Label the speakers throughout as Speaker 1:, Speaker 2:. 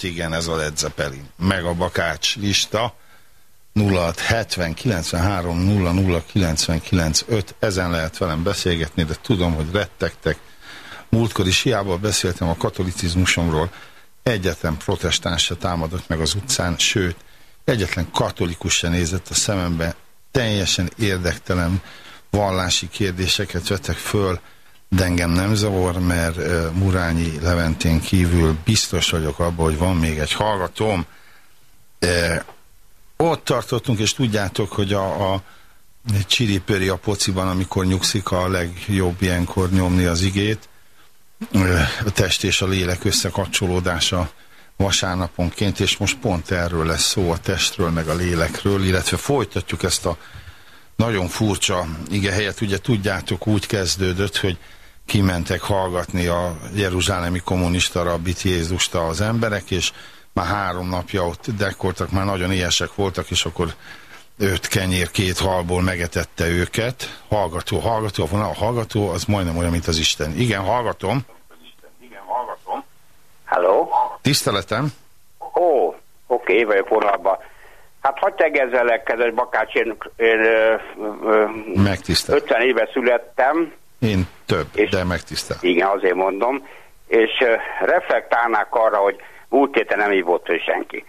Speaker 1: Hát igen, ez a Led Zeppelin. Meg a Bakács lista. 0670 93 00 99 5. Ezen lehet velem beszélgetni, de tudom, hogy rettegtek. Múltkor is hiába beszéltem a katolicizmusomról. Egyetlen protestáns se támadott meg az utcán, sőt, egyetlen katolikus se nézett a szemembe. Teljesen érdektelen vallási kérdéseket vettek föl, de engem nem zavar, mert Murányi Leventén kívül biztos vagyok abban, hogy van még egy hallgatóm. Ott tartottunk, és tudjátok, hogy a, a csiripöri a pociban, amikor nyugszik, a legjobb ilyenkor nyomni az igét. A test és a lélek összekapcsolódása vasárnaponként, és most pont erről lesz szó, a testről, meg a lélekről, illetve folytatjuk ezt a nagyon furcsa ige helyet. Ugye tudjátok, úgy kezdődött, hogy kimentek hallgatni a jeruzsálemi kommunista rabbit Jézust az emberek, és már három napja ott dekoltak, már nagyon éhesek voltak, és akkor öt kenyér, két halból megetette őket. Hallgató, hallgató, van a hallgató, az majdnem olyan, mint az Isten. Igen, hallgatom.
Speaker 2: Halló?
Speaker 1: Tiszteletem.
Speaker 2: Ó, oké, én vagyok vonalban. Hát hagyd tegezzelek, kedves Bakács, én, én ö, ö,
Speaker 1: Megtisztel.
Speaker 2: 50 éve születtem,
Speaker 1: Én több,
Speaker 2: És-
Speaker 1: de megtisztel.
Speaker 2: igen, azért mondom, és reflektálnák arra, hogy múlt héten nem hívott ő senki.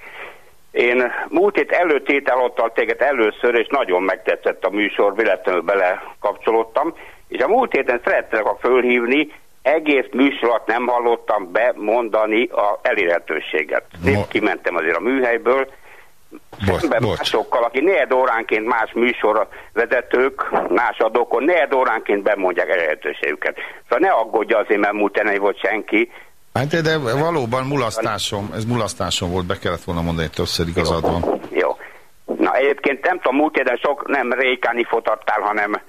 Speaker 2: Én múlt hét előtt hallottam téged először, és nagyon megtetszett a műsor, véletlenül belekapcsolódtam, és a múlt héten szerettelek a fölhívni, egész műsorat nem hallottam bemondani a elérhetőséget. Én
Speaker 1: Mo-
Speaker 2: kimentem azért a műhelyből, szemben másokkal, aki négy óránként más műsorvezetők, más adókon négy óránként bemondják elérhetőségüket. Szóval ne aggódja azért, mert múlt nem volt senki.
Speaker 1: Hát de valóban mulasztásom, ez mulasztásom volt, be kellett volna mondani, hogy többször igazad van.
Speaker 2: Jó. Na egyébként nem tudom, múlt héten sok nem Rékáni fotartál, hanem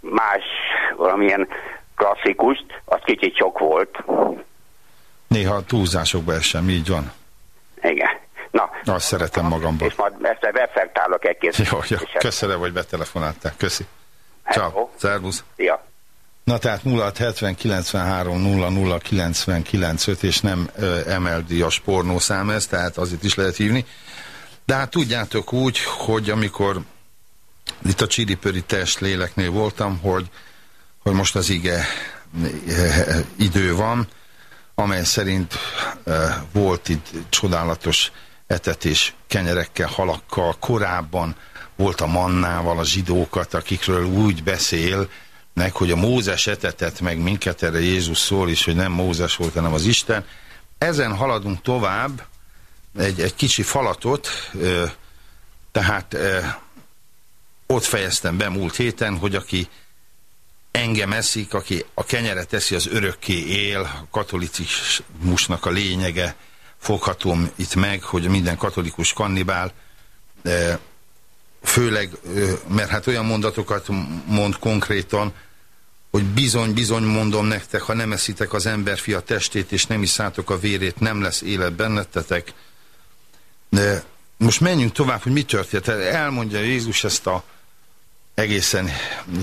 Speaker 2: más valamilyen klasszikust, az kicsit sok volt.
Speaker 1: Néha túlzásokba esem, így van.
Speaker 2: Igen. Na,
Speaker 1: Azt szeretem magamban.
Speaker 2: és majd ezt reflektálok egy-két.
Speaker 1: Jó, jó, köszönöm, hogy betelefonáltál. Köszi. Ciao, szervusz.
Speaker 2: Ja.
Speaker 1: Na tehát 0670 93 00 99 5 és nem ö, MLD-as pornószám ez, tehát azért is lehet hívni. De hát tudjátok úgy, hogy amikor itt a csiripöri test léleknél voltam, hogy, hogy most az ige idő van, amely szerint eh, volt itt csodálatos etetés kenyerekkel, halakkal, korábban volt a mannával a zsidókat, akikről úgy beszél, meg, hogy a Mózes etetett meg minket, erre Jézus szól is, hogy nem Mózes volt, hanem az Isten. Ezen haladunk tovább, egy, egy kicsi falatot, tehát ott fejeztem be múlt héten, hogy aki engem eszik, aki a kenyeret eszi, az örökké él, a katolicizmusnak a lényege, foghatom itt meg, hogy minden katolikus kannibál, ö, főleg, ö, mert hát olyan mondatokat mond konkrétan, hogy bizony-bizony mondom nektek, ha nem eszitek az emberfia testét, és nem iszátok a vérét, nem lesz élet bennetetek. De most menjünk tovább, hogy mi történt. Elmondja Jézus ezt a egészen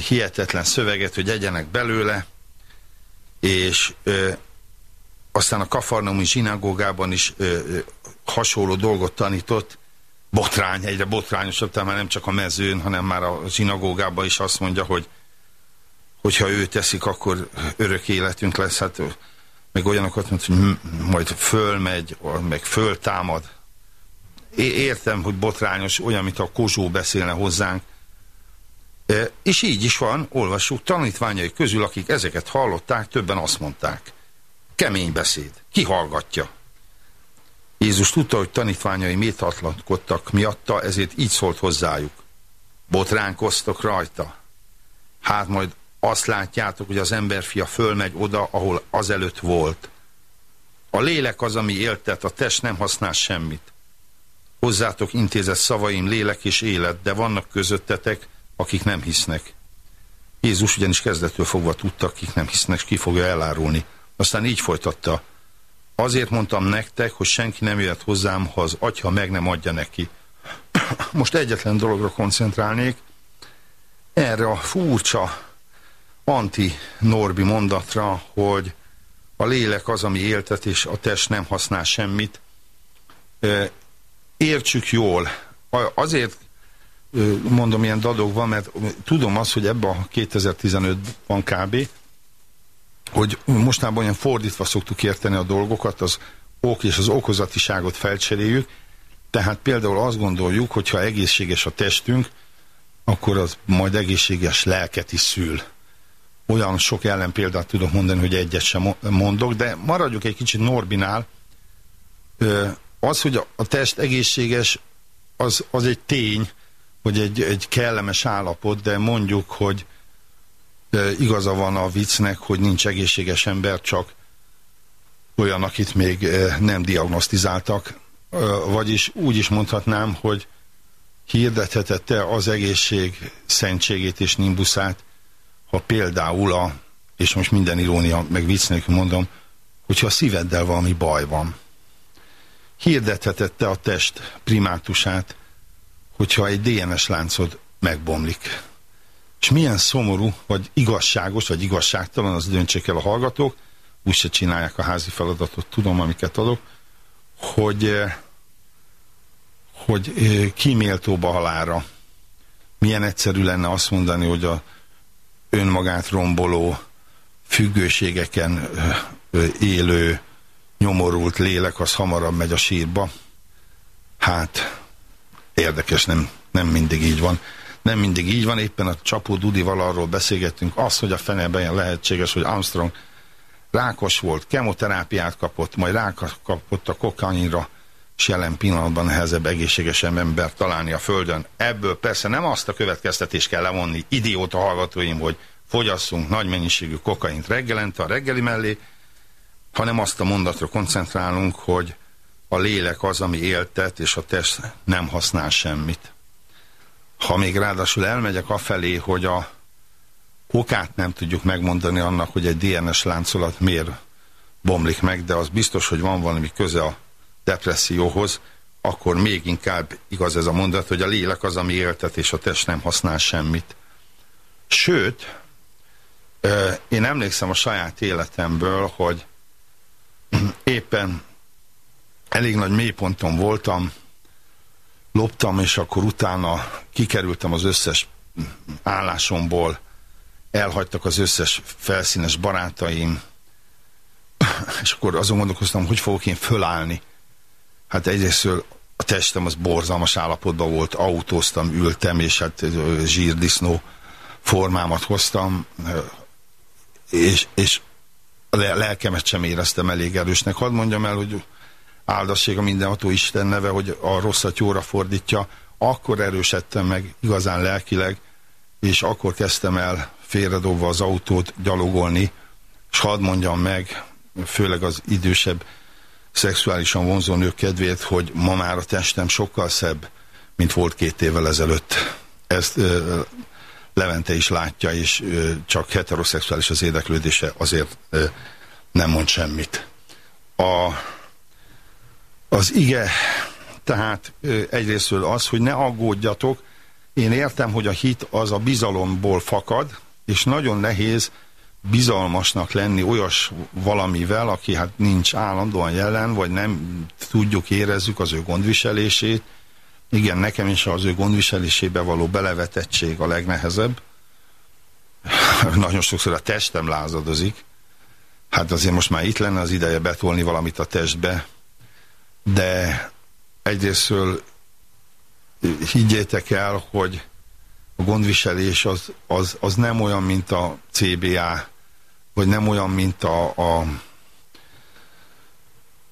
Speaker 1: hihetetlen szöveget, hogy egyenek belőle, és ö, aztán a Kafarnaumi zsinagógában is ö, ö, hasonló dolgot tanított, botrány, egyre botrányosabb, tehát már nem csak a mezőn, hanem már a zsinagógában is azt mondja, hogy hogyha ő teszik, akkor örök életünk lesz, hát meg olyanokat mondta, hogy majd fölmegy, meg föltámad. É értem, hogy botrányos, olyan, mint a Kozsó beszélne hozzánk, és így is van, olvassuk, tanítványai közül, akik ezeket hallották, többen azt mondták. Kemény beszéd. Ki hallgatja? Jézus tudta, hogy tanítványai métatlankodtak miatta, ezért így szólt hozzájuk. Botránkoztok rajta. Hát majd azt látjátok, hogy az emberfia fölmegy oda, ahol azelőtt volt. A lélek az, ami éltet, a test nem használ semmit. Hozzátok intézett szavaim lélek és élet, de vannak közöttetek, akik nem hisznek. Jézus ugyanis kezdetől fogva tudta, akik nem hisznek, és ki fogja elárulni. Aztán így folytatta. Azért mondtam nektek, hogy senki nem jöhet hozzám, ha az atyha meg nem adja neki. Most egyetlen dologra koncentrálnék, erre a furcsa anti-norbi mondatra, hogy a lélek az, ami éltet, és a test nem használ semmit. Értsük jól. Azért mondom ilyen dadogva, mert tudom azt, hogy ebben a 2015-ban kb., hogy mostában olyan fordítva szoktuk érteni a dolgokat, az ok és az okozatiságot felcseréljük, tehát például azt gondoljuk, hogy ha egészséges a testünk, akkor az majd egészséges lelket is szül. Olyan sok ellenpéldát tudok mondani, hogy egyet sem mondok, de maradjuk egy kicsit Norbinál. Az, hogy a test egészséges, az, az egy tény, hogy egy, egy kellemes állapot, de mondjuk, hogy igaza van a viccnek, hogy nincs egészséges ember, csak olyan, akit még nem diagnosztizáltak. Vagyis úgy is mondhatnám, hogy hirdethetette az egészség szentségét és nimbuszát, ha például a, és most minden irónia, meg vicc nélkül mondom, hogyha a szíveddel valami baj van. Hirdethetette a test primátusát, hogyha egy DNS láncod megbomlik. És milyen szomorú, vagy igazságos, vagy igazságtalan, az döntsék el a hallgatók, úgyse csinálják a házi feladatot, tudom, amiket adok, hogy, eh, hogy eh, kiméltóbb halára. Milyen egyszerű lenne azt mondani, hogy a önmagát romboló, függőségeken eh, élő, nyomorult lélek, az hamarabb megy a sírba. Hát, érdekes, nem, nem mindig így van nem mindig így van, éppen a Csapó Dudival arról beszélgettünk, az, hogy a fenében lehetséges, hogy Armstrong rákos volt, kemoterápiát kapott, majd rákos kapott a kokainra, és jelen pillanatban nehezebb egészségesen ember találni a Földön. Ebből persze nem azt a következtetést kell levonni, idióta hallgatóim, hogy fogyasszunk nagy mennyiségű kokaint reggelente a reggeli mellé, hanem azt a mondatra koncentrálunk, hogy a lélek az, ami éltet, és a test nem használ semmit ha még ráadásul elmegyek afelé, hogy a okát nem tudjuk megmondani annak, hogy egy DNS láncolat miért bomlik meg, de az biztos, hogy van valami köze a depresszióhoz, akkor még inkább igaz ez a mondat, hogy a lélek az, ami éltet, és a test nem használ semmit. Sőt, én emlékszem a saját életemből, hogy éppen elég nagy mélyponton voltam, loptam, és akkor utána kikerültem az összes állásomból, elhagytak az összes felszínes barátaim, és akkor azon gondolkoztam, hogy fogok én fölállni. Hát egyrészt a testem az borzalmas állapotban volt, autóztam, ültem, és hát zsírdisznó formámat hoztam, és, és a lelkemet sem éreztem elég erősnek. Hadd mondjam el, hogy áldassék a mindenható Isten neve, hogy a rosszat jóra fordítja, akkor erősödtem meg igazán lelkileg, és akkor kezdtem el félredobva az autót gyalogolni, és hadd mondjam meg, főleg az idősebb szexuálisan vonzó nők kedvéért, hogy ma már a testem sokkal szebb, mint volt két évvel ezelőtt. Ezt ö, Levente is látja, és ö, csak heteroszexuális az érdeklődése, azért ö, nem mond semmit. A, az ige, tehát ö, egyrésztről az, hogy ne aggódjatok, én értem, hogy a hit az a bizalomból fakad, és nagyon nehéz bizalmasnak lenni olyas valamivel, aki hát nincs állandóan jelen, vagy nem tudjuk, érezzük az ő gondviselését. Igen, nekem is az ő gondviselésébe való belevetettség a legnehezebb. Nagyon sokszor a testem lázadozik. Hát azért most már itt lenne az ideje betolni valamit a testbe. De egyrésztről higgyétek el, hogy a gondviselés az, az, az nem olyan, mint a CBA, vagy nem olyan, mint a, a,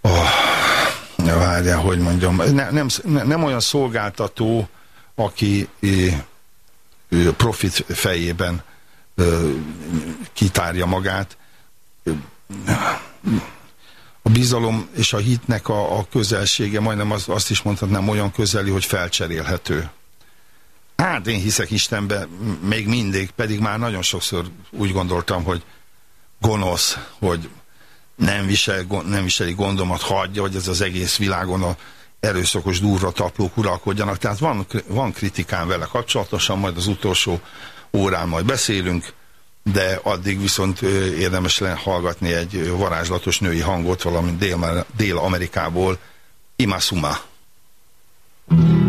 Speaker 1: a várjál, hogy mondjam, ne, nem, nem olyan szolgáltató, aki ö, profit fejében ö, kitárja magát. A bizalom és a hitnek a, a közelsége, majdnem az, azt is mondhatnám, olyan közeli, hogy felcserélhető. Hát én hiszek Istenbe még mindig, pedig már nagyon sokszor úgy gondoltam, hogy gonosz, hogy nem, visel, nem viseli gondomat, hagyja, hogy ez az egész világon a erőszakos durva taplók uralkodjanak. Tehát van, van kritikán vele kapcsolatosan, majd az utolsó órán majd beszélünk, de addig viszont érdemes lenne hallgatni egy varázslatos női hangot, valamint Dél-Amerikából, Imasuma. végig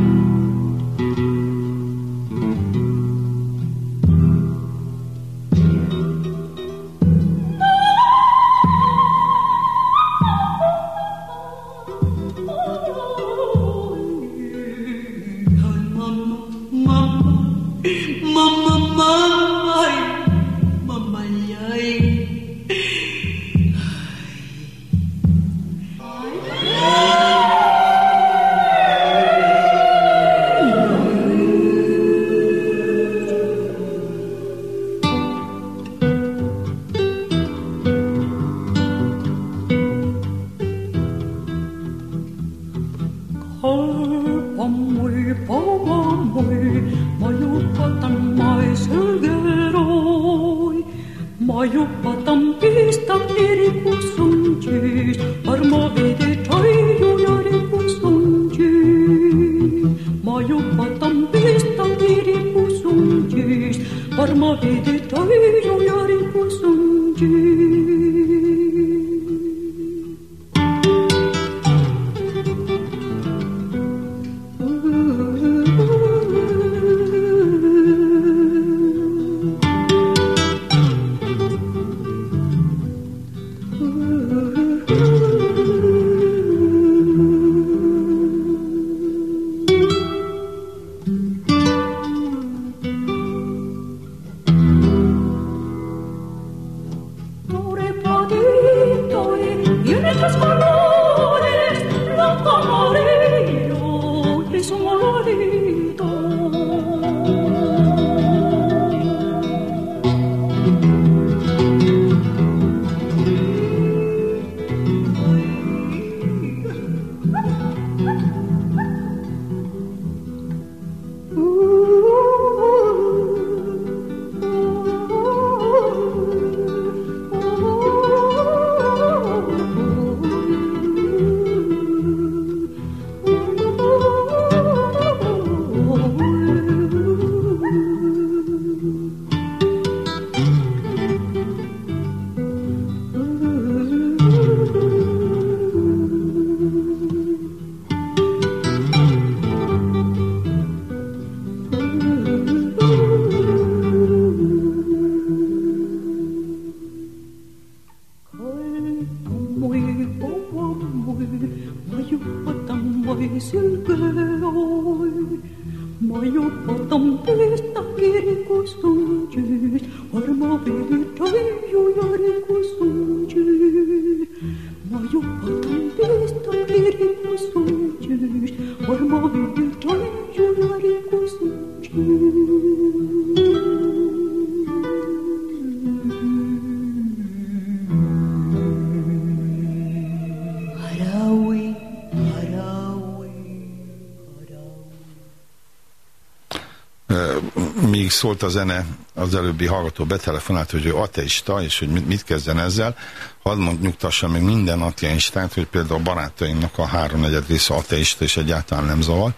Speaker 1: szólt a zene, az előbbi hallgató betelefonált, hogy ő ateista, és hogy mit, kezdjen ezzel. Hadd mond nyugtassa meg minden ateistát, hogy például a barátainak a háromnegyed része ateista, és egyáltalán nem zavar.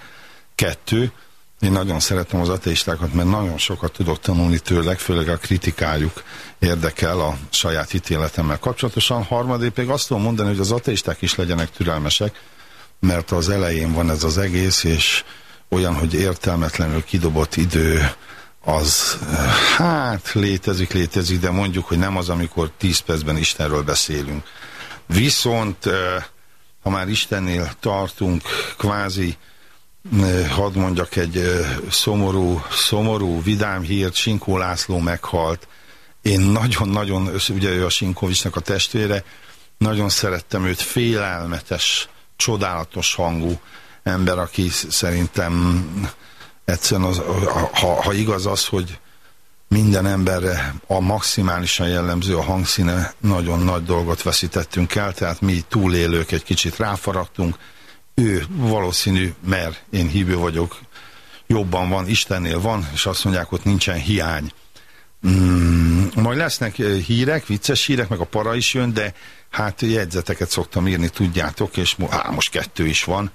Speaker 1: Kettő, én nagyon szeretem az ateistákat, mert nagyon sokat tudok tanulni tőlek, főleg a kritikájuk érdekel a saját hitéletemmel kapcsolatosan. Harmadik pedig azt tudom mondani, hogy az ateisták is legyenek türelmesek, mert az elején van ez az egész, és olyan, hogy értelmetlenül kidobott idő, az hát létezik, létezik, de mondjuk, hogy nem az, amikor 10 percben Istenről beszélünk. Viszont, ha már Istennél tartunk, kvázi hadd mondjak egy szomorú, szomorú, vidám hírt, Sinkó László meghalt. Én nagyon-nagyon, ugye ő a Sinkovicsnak a testvére, nagyon szerettem őt, félelmetes, csodálatos hangú ember, aki szerintem egyszerűen, az, ha, ha igaz az, hogy minden emberre a maximálisan jellemző a hangszíne, nagyon nagy dolgot veszítettünk el, tehát mi túlélők egy kicsit ráfaragtunk, ő valószínű, mert én hívő vagyok, jobban van, Istennél van, és azt mondják, ott nincsen hiány. Mm, majd lesznek hírek, vicces hírek, meg a para is jön, de hát jegyzeteket szoktam írni, tudjátok, és á, most kettő is van,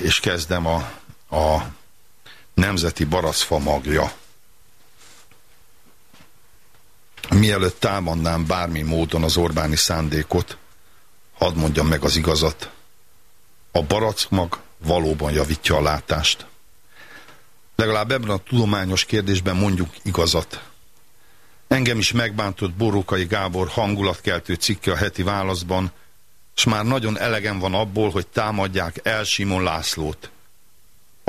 Speaker 1: és kezdem a, a Nemzeti Baraszfa magja. Mielőtt támadnám bármi módon az Orbáni szándékot, hadd mondjam meg az igazat. A barackmag valóban javítja a látást. Legalább ebben a tudományos kérdésben mondjuk igazat. Engem is megbántott Borókai Gábor hangulatkeltő cikke a heti válaszban, és már nagyon elegem van abból, hogy támadják el Simon Lászlót.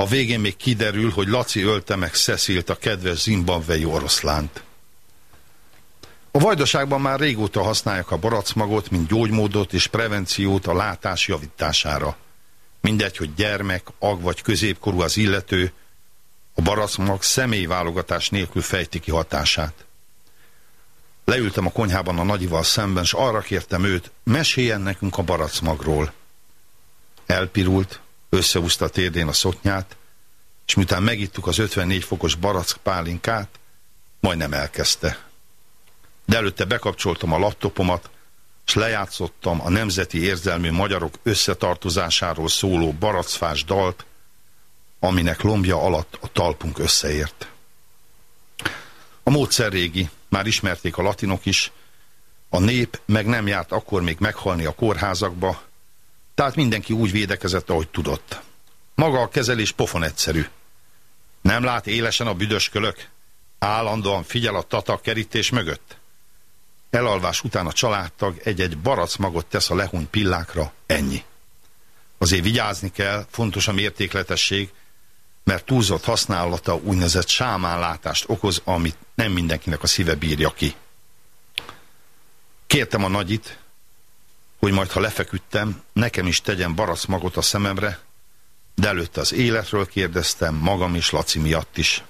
Speaker 1: A végén még kiderül, hogy Laci ölte meg Cecilt, a kedves zimbabvei oroszlánt. A vajdaságban már régóta használják a baracmagot, mint gyógymódot és prevenciót a látás javítására. Mindegy, hogy gyermek, ag vagy középkorú az illető, a baracmag személyválogatás nélkül fejti ki hatását. Leültem a konyhában a nagyival szemben, és arra kértem őt, meséljen nekünk a baracmagról. Elpirult, összehúzta a térdén a szotnyát, és miután megittuk az 54 fokos barack pálinkát, majdnem elkezdte. De előtte bekapcsoltam a laptopomat, és lejátszottam a nemzeti érzelmű magyarok összetartozásáról szóló baracfás dalt, aminek lombja alatt a talpunk összeért. A módszer régi, már ismerték a latinok is, a nép meg nem járt akkor még meghalni a kórházakba, tehát mindenki úgy védekezett, ahogy tudott. Maga a kezelés pofon egyszerű. Nem lát élesen a büdös kölök? Állandóan figyel a tata kerítés mögött? Elalvás után a családtag egy-egy barac magot tesz a lehúny pillákra, ennyi. Azért vigyázni kell, fontos a mértékletesség, mert túlzott használata úgynevezett sámánlátást okoz, amit nem mindenkinek a szíve bírja ki. Kértem a nagyit, hogy majd ha lefeküdtem, nekem is tegyen magot a szememre, de előtte az életről kérdeztem, magam és Laci miatt is.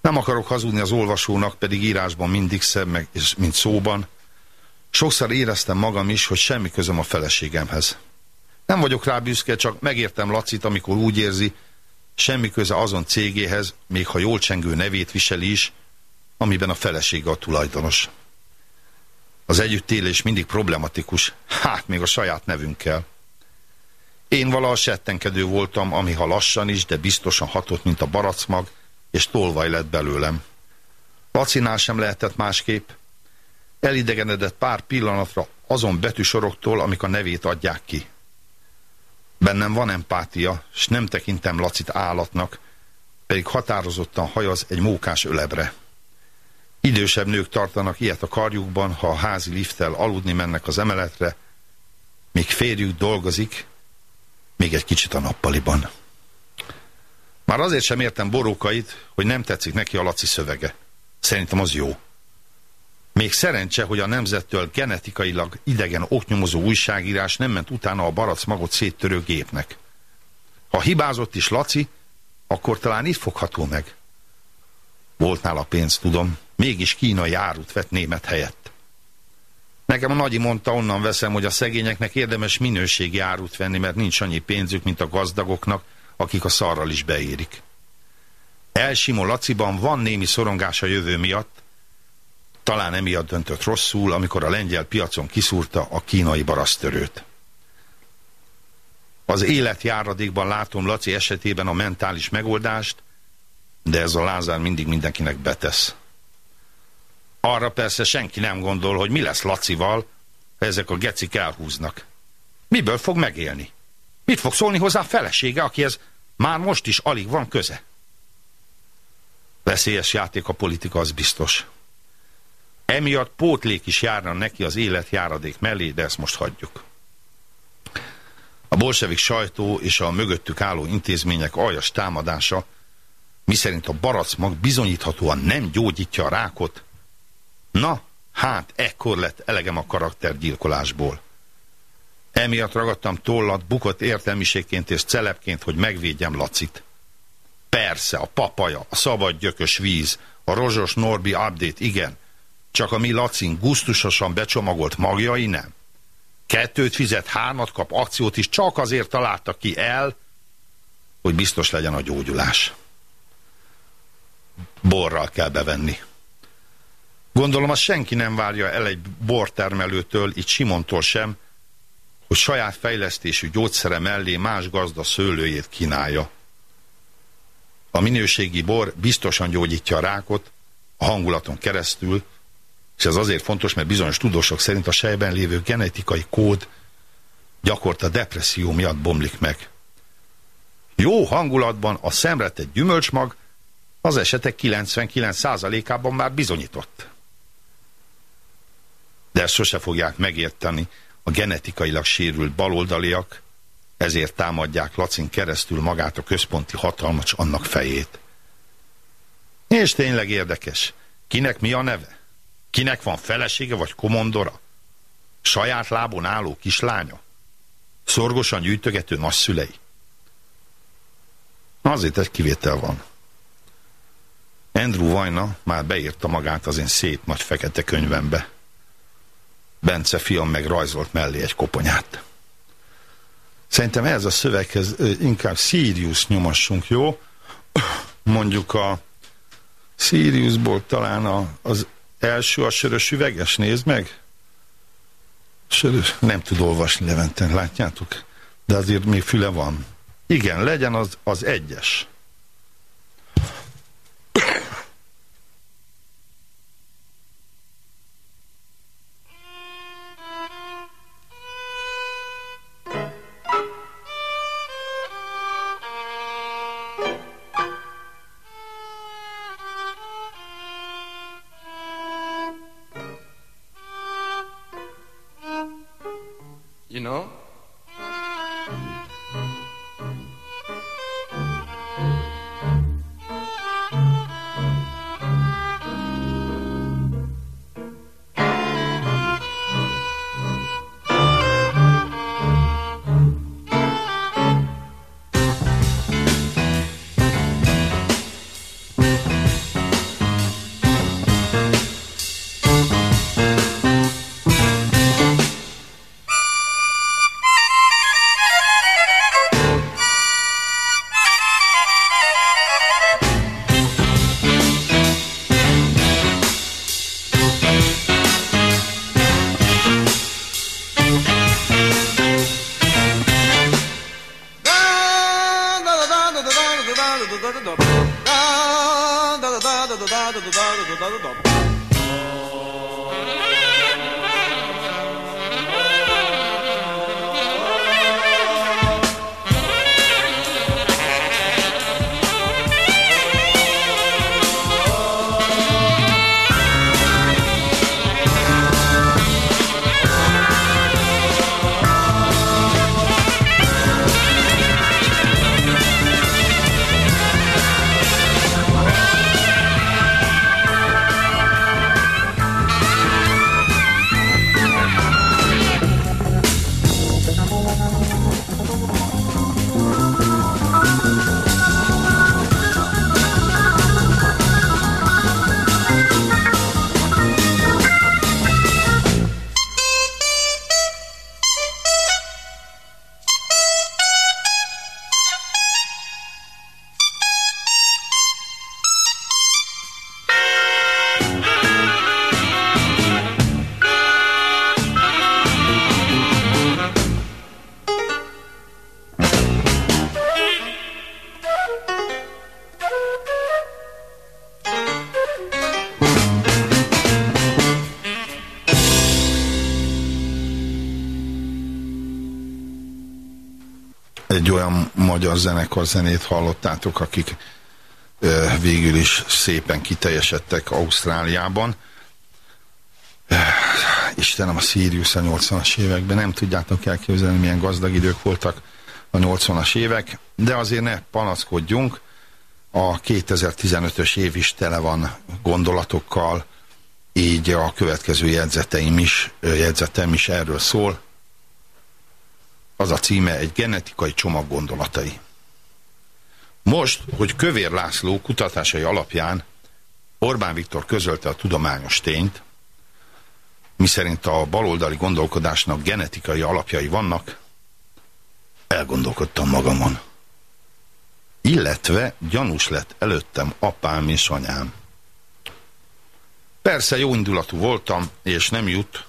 Speaker 1: Nem akarok hazudni az olvasónak, pedig írásban mindig szebb, meg, mint szóban. Sokszor éreztem magam is, hogy semmi közöm a feleségemhez. Nem vagyok rá büszke, csak megértem Lacit, amikor úgy érzi, semmi köze azon cégéhez, még ha jól csengő nevét viseli is, amiben a felesége a tulajdonos. Az együttélés mindig problematikus, hát még a saját nevünkkel. Én valaha settenkedő voltam, ami ha lassan is, de biztosan hatott, mint a baracmag, és tolvaj lett belőlem. Lacinál sem lehetett másképp. Elidegenedett pár pillanatra azon betűsoroktól, amik a nevét adják ki. Bennem van empátia, s nem tekintem Lacit állatnak, pedig határozottan hajaz egy mókás ölebre. Idősebb nők tartanak ilyet a karjukban, ha a házi lifttel aludni mennek az emeletre, míg férjük dolgozik, még egy kicsit a nappaliban. Már azért sem értem borókait, hogy nem tetszik neki a Laci szövege. Szerintem az jó. Még szerencse, hogy a nemzettől genetikailag idegen oknyomozó újságírás nem ment utána a barac magot széttörő gépnek. Ha hibázott is Laci, akkor talán itt fogható meg. Volt nála pénz, tudom, mégis kínai árut vett német helyett. Nekem a nagyi mondta, onnan veszem, hogy a szegényeknek érdemes minőségi árut venni, mert nincs annyi pénzük, mint a gazdagoknak, akik a szarral is beérik. Elsimó Laciban van némi szorongás a jövő miatt, talán emiatt döntött rosszul, amikor a lengyel piacon kiszúrta a kínai barasztörőt. Az életjáradékban látom Laci esetében a mentális megoldást, de ez a Lázár mindig mindenkinek betesz. Arra persze senki nem gondol, hogy mi lesz Lacival, ha ezek a gecik elhúznak. Miből fog megélni? Mit fog szólni hozzá a felesége, akihez már most is alig van köze? Veszélyes játék a politika, az biztos. Emiatt pótlék is járna neki az élet járadék mellé, de ezt most hagyjuk. A bolsevik sajtó és a mögöttük álló intézmények aljas támadása, miszerint a baracmag bizonyíthatóan nem gyógyítja a rákot, na, hát ekkor lett elegem a karaktergyilkolásból. Emiatt ragadtam tollat, bukott értelmiségként és celebként, hogy megvédjem Lacit. Persze, a papaja, a szabad gyökös víz, a rozsos Norbi update, igen, csak a mi Lacin gusztusosan becsomagolt magjai nem. Kettőt fizet, hármat kap, akciót is csak azért találta ki el, hogy biztos legyen a gyógyulás. Borral kell bevenni. Gondolom, azt senki nem várja el egy bortermelőtől, így Simontól sem, hogy saját fejlesztésű gyógyszere mellé más gazda szőlőjét kínálja. A minőségi bor biztosan gyógyítja a rákot, a hangulaton keresztül, és ez azért fontos, mert bizonyos tudósok szerint a sejben lévő genetikai kód gyakorta depresszió miatt bomlik meg. Jó hangulatban a szemretett gyümölcsmag az esetek 99%-ában már bizonyított. De ezt sose fogják megérteni a genetikailag sérült baloldaliak, ezért támadják Lacin keresztül magát a központi hatalmat annak fejét. És tényleg érdekes, kinek mi a neve? Kinek van felesége vagy komondora? Saját lábon álló kislánya? Szorgosan gyűjtögető nagyszülei? Azért egy kivétel van. Andrew Vajna már beírta magát az én szép nagy fekete könyvembe. Bence fiam meg rajzolt mellé egy koponyát. Szerintem ez a szöveghez inkább Sirius nyomassunk, jó? Mondjuk a Siriusból talán a, az első a sörös üveges, nézd meg. Sörös, nem tud olvasni Leventen, látjátok? De azért még füle van. Igen, legyen az, az egyes. Egy olyan magyar zenekar zenét hallottátok, akik végül is szépen kiteljesedtek Ausztráliában. Istenem, a Sirius a 80-as években, nem tudjátok elképzelni, milyen gazdag idők voltak a 80-as évek, de azért ne panaszkodjunk, a 2015-ös év is tele van gondolatokkal, így a következő jegyzeteim is, jegyzetem is erről szól. Az a címe egy genetikai csomag gondolatai. Most, hogy Kövér László kutatásai alapján Orbán Viktor közölte a tudományos tényt, miszerint a baloldali gondolkodásnak genetikai alapjai vannak, elgondolkodtam magamon. Illetve gyanús lett előttem apám és anyám. Persze jó indulatú voltam, és nem jut,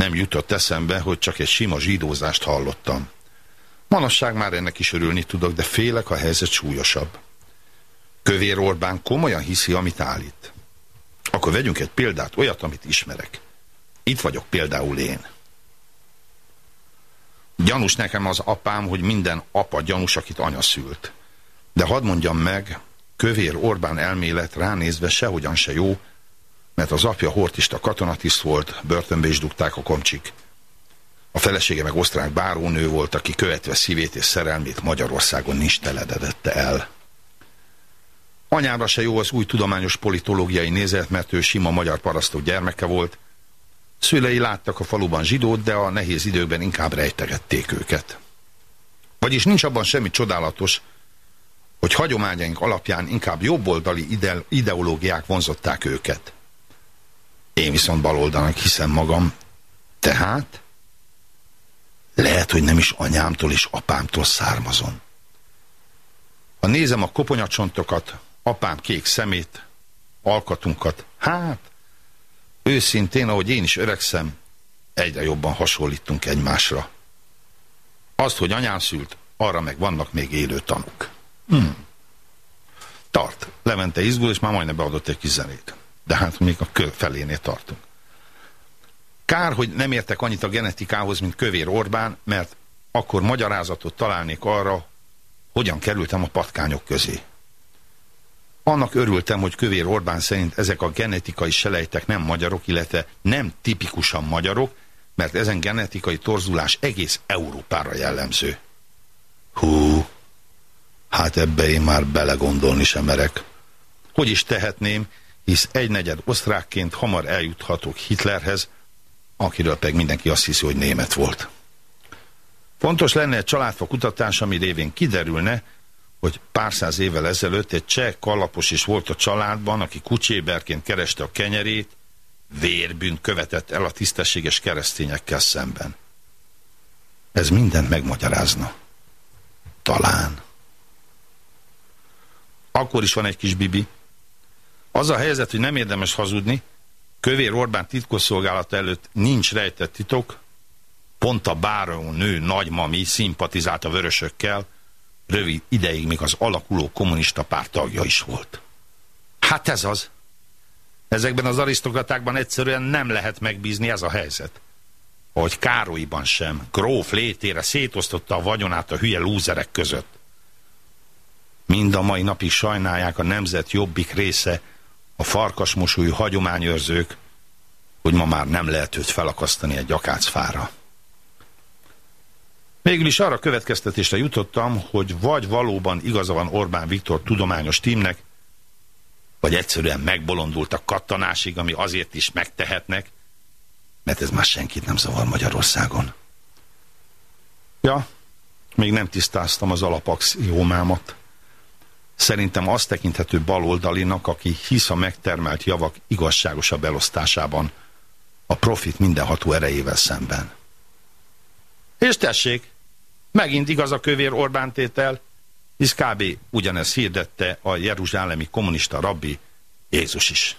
Speaker 1: nem jutott eszembe, hogy csak egy sima zsidózást hallottam. Manasság már ennek is örülni tudok, de félek a helyzet súlyosabb. Kövér Orbán komolyan hiszi, amit állít. Akkor vegyünk egy példát, olyat, amit ismerek. Itt vagyok például én. Gyanús nekem az apám, hogy minden apa gyanús, akit anya szült. De hadd mondjam meg, kövér Orbán elmélet ránézve sehogyan se jó, mert az apja hortista katonatiszt volt, börtönbe is dugták a komcsik. A felesége meg osztrák bárónő volt, aki követve szívét és szerelmét Magyarországon nincs telededette el. Anyámra se jó az új tudományos politológiai nézet, mert ő sima magyar parasztok gyermeke volt. Szülei láttak a faluban zsidót, de a nehéz időkben inkább rejtegették őket. Vagyis nincs abban semmi csodálatos, hogy hagyományaink alapján inkább jobboldali ide ideológiák vonzották őket. Én viszont baloldalnak hiszem magam. Tehát lehet, hogy nem is anyámtól és apámtól származom. Ha nézem a koponyacsontokat, apám kék szemét, alkatunkat, hát, őszintén, ahogy én is öregszem, egyre jobban hasonlítunk egymásra. Azt, hogy anyám szült, arra meg vannak még élő tanuk. Hmm. Tart. Levente izgul, és már majdnem beadott egy kis zenét. De hát még a kö felénél tartunk. Kár, hogy nem értek annyit a genetikához, mint Kövér Orbán, mert akkor magyarázatot találnék arra, hogyan kerültem a patkányok közé. Annak örültem, hogy Kövér Orbán szerint ezek a genetikai selejtek nem magyarok, illetve nem tipikusan magyarok, mert ezen genetikai torzulás egész Európára jellemző. Hú, hát ebbe én már belegondolni sem merek. Hogy is tehetném, hisz egynegyed osztrákként hamar eljuthatok Hitlerhez, akiről pedig mindenki azt hiszi, hogy német volt. Fontos lenne egy családfa kutatás, ami révén kiderülne, hogy pár száz évvel ezelőtt egy cseh kalapos is volt a családban, aki kucséberként kereste a kenyerét, vérbűnt követett el a tisztességes keresztényekkel szemben. Ez mindent megmagyarázna. Talán. Akkor is van egy kis bibi. Az a helyzet, hogy nem érdemes hazudni, Kövér Orbán titkosszolgálata előtt nincs rejtett titok, pont a báron nő nagymami szimpatizált a vörösökkel, rövid ideig még az alakuló kommunista párt tagja is volt. Hát ez az. Ezekben az arisztokratákban egyszerűen nem lehet megbízni ez a helyzet. Ahogy Károlyban sem, gróf létére szétosztotta a vagyonát a hülye lúzerek között. Mind a mai napig sajnálják a nemzet jobbik része, a farkasmosújú hagyományőrzők, hogy ma már nem lehet őt felakasztani egy akácfára. Végül is arra következtetésre jutottam, hogy vagy valóban igaza van Orbán Viktor tudományos tímnek, vagy egyszerűen megbolondultak kattanásig, ami azért is megtehetnek, mert ez már senkit nem zavar Magyarországon. Ja, még nem tisztáztam az alapaxiómámat. Szerintem azt tekinthető baloldalinak, aki hisz a megtermelt javak igazságosabb elosztásában, a profit mindenható erejével szemben. És tessék, megint igaz a kövér Orbán tétel, hisz kb. ugyanezt hirdette a jeruzsálemi kommunista rabbi Jézus is.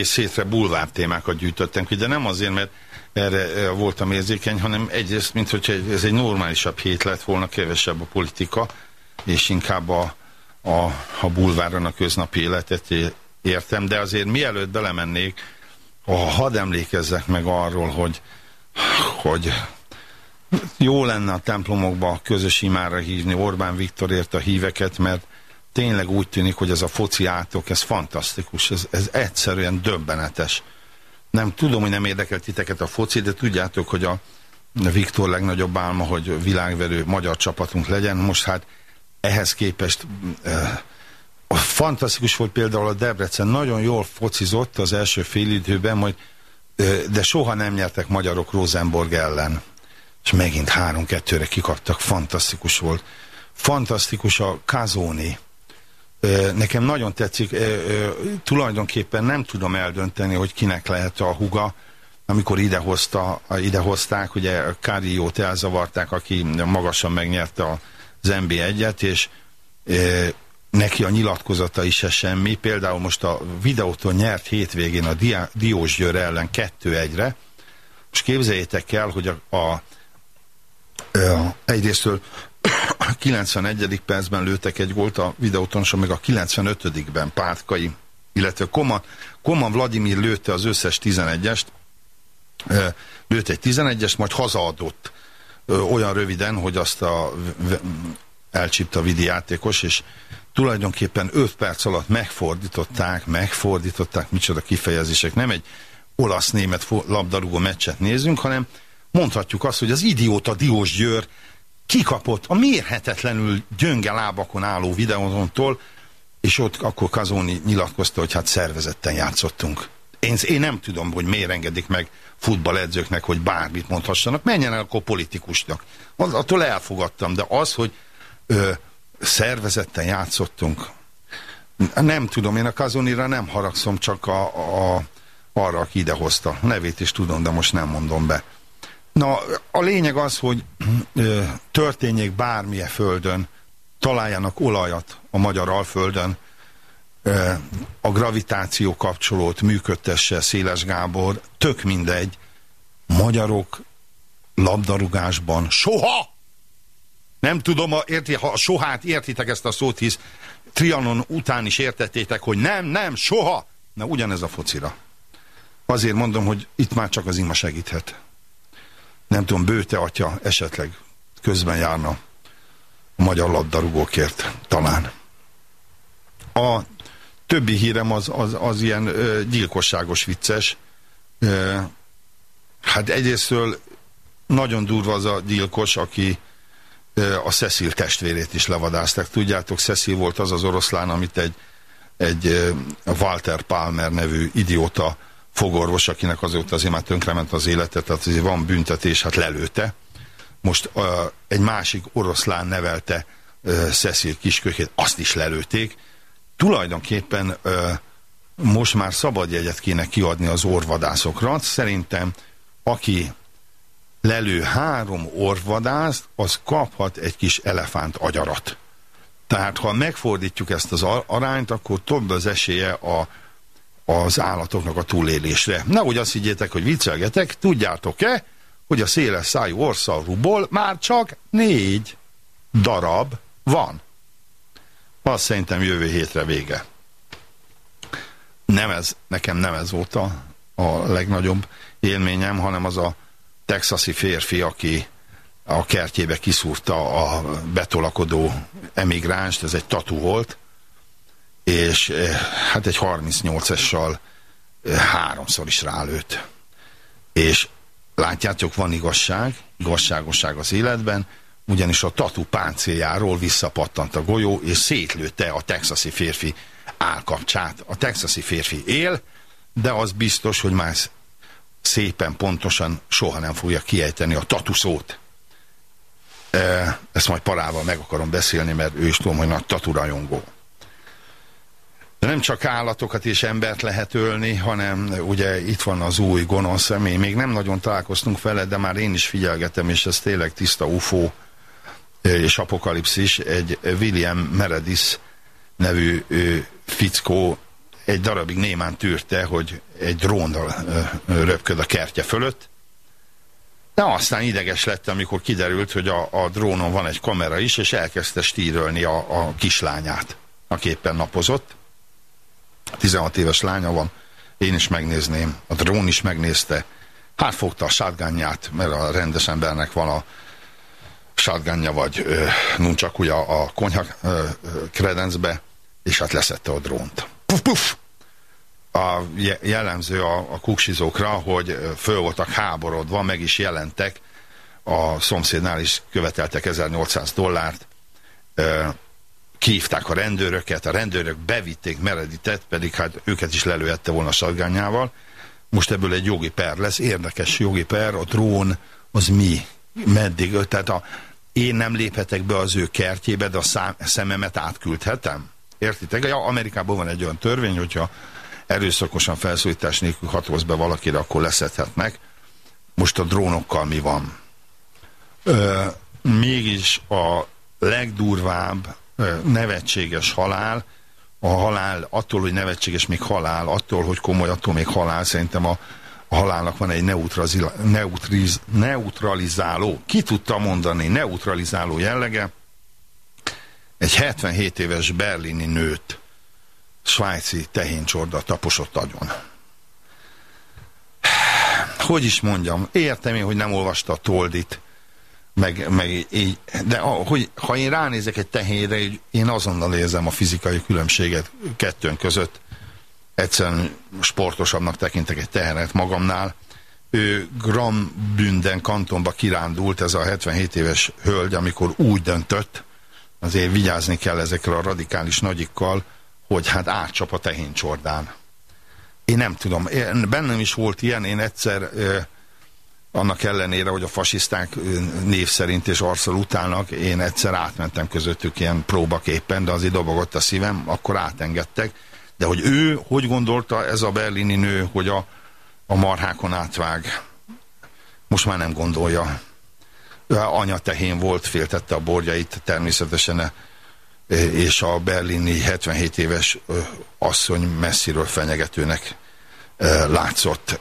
Speaker 1: Egész hétre bulvár témákat gyűjtöttem ki, de nem azért, mert erre eh, voltam érzékeny, hanem egyrészt, mint hogy ez egy normálisabb hét lett volna, kevesebb a politika, és inkább a, a, a bulváron a köznapi életet értem, de azért mielőtt belemennék, ha hadd emlékezzek meg arról, hogy, hogy jó lenne a templomokba közös imára hívni. Orbán Viktorért a híveket, mert tényleg úgy tűnik, hogy ez a foci átok, ez fantasztikus, ez, ez egyszerűen döbbenetes. Nem tudom, hogy nem érdekel titeket a foci, de tudjátok, hogy a Viktor legnagyobb álma, hogy világverő magyar csapatunk legyen. Most hát ehhez képest eh, fantasztikus volt például a Debrecen, nagyon jól focizott az első félidőben, majd, eh, de soha nem nyertek magyarok Rosenborg ellen. És megint három-kettőre kikaptak, fantasztikus volt. Fantasztikus a Kazóni. Nekem nagyon tetszik, tulajdonképpen nem tudom eldönteni, hogy kinek lehet a huga, amikor idehozta, idehozták, ugye Káriót elzavarták, aki magasan megnyerte az NB1-et, és neki a nyilatkozata se semmi. Például most a videótól nyert hétvégén a Diós Győr ellen 2-1-re, és képzeljétek el, hogy a, a, a egyrésztől a 91. percben lőttek egy gólt a videótonosan, meg a 95-ben Pátkai, illetve Koma, Koma Vladimir lőtte az összes 11-est, ö, lőtt egy 11-est, majd hazaadott olyan röviden, hogy azt a elcsípte a vidi játékos, és tulajdonképpen 5 perc alatt megfordították, megfordították, micsoda kifejezések, nem egy olasz-német labdarúgó meccset nézünk, hanem mondhatjuk azt, hogy az idióta Diós Győr kikapott a mérhetetlenül gyönge lábakon álló videóntól, és ott akkor Kazoni nyilatkozta, hogy hát szervezetten játszottunk. Én, én nem tudom, hogy miért engedik meg futballedzőknek, hogy bármit mondhassanak. Menjen el akkor politikusnak. Attól elfogadtam, de az, hogy ö, szervezetten játszottunk, nem tudom, én a Kazonira nem haragszom, csak a, a, arra, aki idehozta. A nevét is tudom, de most nem mondom be. Na, a lényeg az, hogy ö, történjék bármilyen földön, találjanak olajat a magyar alföldön, ö, a gravitáció kapcsolót működtesse Széles Gábor, tök mindegy, magyarok labdarúgásban soha! Nem tudom, a, érti, ha sohát értitek ezt a szót, hisz Trianon után is értettétek, hogy nem, nem, soha! Na, ugyanez a focira. Azért mondom, hogy itt már csak az ima segíthet nem tudom, Bőte atya esetleg közben járna a magyar labdarúgókért, talán. A többi hírem az, az, az ilyen ö, gyilkosságos vicces. Ö, hát egyrésztől nagyon durva az a gyilkos, aki ö, a Cecil testvérét is levadázták. Tudjátok, Cecil volt az az oroszlán, amit egy, egy ö, Walter Palmer nevű idióta fogorvos, akinek azóta azért már tönkrement az élete, tehát azért van büntetés, hát lelőtte. Most uh, egy másik oroszlán nevelte uh, Cecil kiskökét, azt is lelőtték. Tulajdonképpen uh, most már szabadjegyet kéne kiadni az orvadászokra. Szerintem, aki lelő három orvadászt, az kaphat egy kis elefánt agyarat. Tehát, ha megfordítjuk ezt az arányt, akkor több az esélye a az állatoknak a túlélésre. Nehogy azt higgyétek, hogy viccelgetek, tudjátok-e, hogy a széles szájú orszarúból már csak négy darab van. Azt szerintem jövő hétre vége. nem ez, nekem nem ez volt a, a legnagyobb élményem, hanem az a texasi férfi, aki a kertjébe kiszúrta a betolakodó emigránst, ez egy tatu volt, és eh, hát egy 38-essal eh, háromszor is rálőtt. És látjátok, van igazság, igazságosság az életben, ugyanis a tatu páncéljáról visszapattant a golyó, és szétlőtte a texasi férfi állkapcsát. A texasi férfi él, de az biztos, hogy már szépen, pontosan soha nem fogja kiejteni a tatu szót. E, ezt majd parával meg akarom beszélni, mert ő is tudom, hogy nagy tatu rajongó. De nem csak állatokat és embert lehet ölni, hanem ugye itt van az új gonosz személy. Még nem nagyon találkoztunk vele, de már én is figyelgetem, és ez tényleg tiszta UFO és apokalipszis. Egy William Meredith nevű fickó egy darabig némán tűrte, hogy egy drónnal röpköd a kertje fölött, de aztán ideges lett, amikor kiderült, hogy a, a drónon van egy kamera is, és elkezdte stírölni a, a kislányát, aki éppen napozott. 16 éves lánya van, én is megnézném, a drón is megnézte. Hát fogta a sátgányját, mert a rendes embernek van a sátgánja, vagy ö, nuncsakuja a konyha ö, kredencbe, és hát leszette a drónt. Puf, puf! A jellemző a, a kuksizókra, hogy föl voltak háborodva, meg is jelentek, a szomszédnál is követeltek 1800 dollárt, kihívták a rendőröket, a rendőrök bevitték Mereditet, pedig hát őket is lelőhette volna satgányával. Most ebből egy jogi per lesz, érdekes jogi per, a drón az mi? Meddig? Tehát a, én nem léphetek be az ő kertjébe, de a szám, szememet átküldhetem? Értitek? Ja, Amerikában van egy olyan törvény, hogyha erőszakosan felszólítás nélkül hatolsz be valakire, akkor leszedhetnek. Most a drónokkal mi van? Ö, mégis a legdurvább nevetséges halál, a halál attól, hogy nevetséges még halál, attól, hogy komoly, attól még halál, szerintem a, a halálnak van egy neutraliz, neutralizáló, ki tudta mondani, neutralizáló jellege, egy 77 éves berlini nőt svájci tehéncsorda taposott agyon. Hogy is mondjam, értem én, hogy nem olvasta a Toldit, meg, meg így, de a, hogy, ha én ránézek egy tehénre, én azonnal érzem a fizikai különbséget kettőn között. Egyszerűen sportosabbnak tekintek egy tehenet magamnál. Ő Grambünden kantonba kirándult, ez a 77 éves hölgy, amikor úgy döntött, azért vigyázni kell ezekre a radikális nagyikkal, hogy hát átcsap a tehéncsordán. Én nem tudom, én, bennem is volt ilyen, én egyszer annak ellenére, hogy a fasiszták név szerint és arccal utálnak, én egyszer átmentem közöttük ilyen próbaképpen, de azért dobogott a szívem, akkor átengedtek. De hogy ő, hogy gondolta ez a berlini nő, hogy a, a marhákon átvág, most már nem gondolja. Anya tehén volt, féltette a borjait természetesen, és a berlini 77 éves asszony messziről fenyegetőnek látszott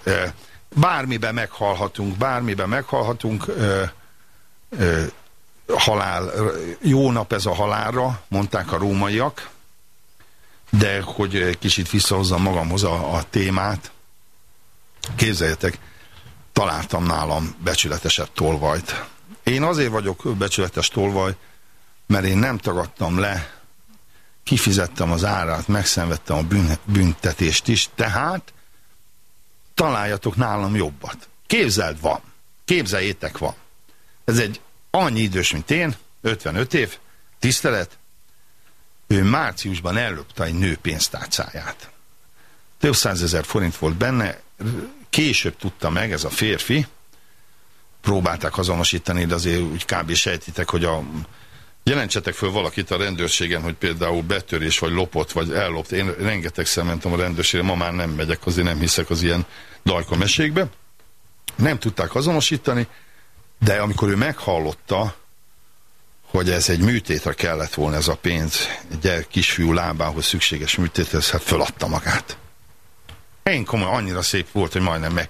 Speaker 1: bármiben meghalhatunk, bármiben meghalhatunk, ö, ö, halál, jó nap ez a halálra, mondták a rómaiak, de hogy kicsit visszahozzam magamhoz a, a témát, képzeljetek, találtam nálam becsületesebb tolvajt. Én azért vagyok becsületes tolvaj, mert én nem tagadtam le, kifizettem az árát, megszenvedtem a büntetést is, tehát találjatok nálam jobbat. Képzeld van. Képzeljétek van. Ez egy annyi idős, mint én, 55 év, tisztelet. Ő márciusban ellopta egy nő pénztárcáját. Több százezer forint volt benne, később tudta meg ez a férfi, próbálták azonosítani, de azért úgy kb. sejtitek, hogy a Jelentsetek föl valakit a rendőrségen, hogy például betörés, vagy lopott, vagy ellopt. Én rengeteg mentem a rendőrségre, ma már nem megyek, azért nem hiszek az ilyen dajka mesékbe. Nem tudták azonosítani, de amikor ő meghallotta, hogy ez egy műtétre kellett volna ez a pénz, egy kisfiú lábához szükséges műtéthez, hát föladta magát. Én komoly, annyira szép volt, hogy majdnem meg,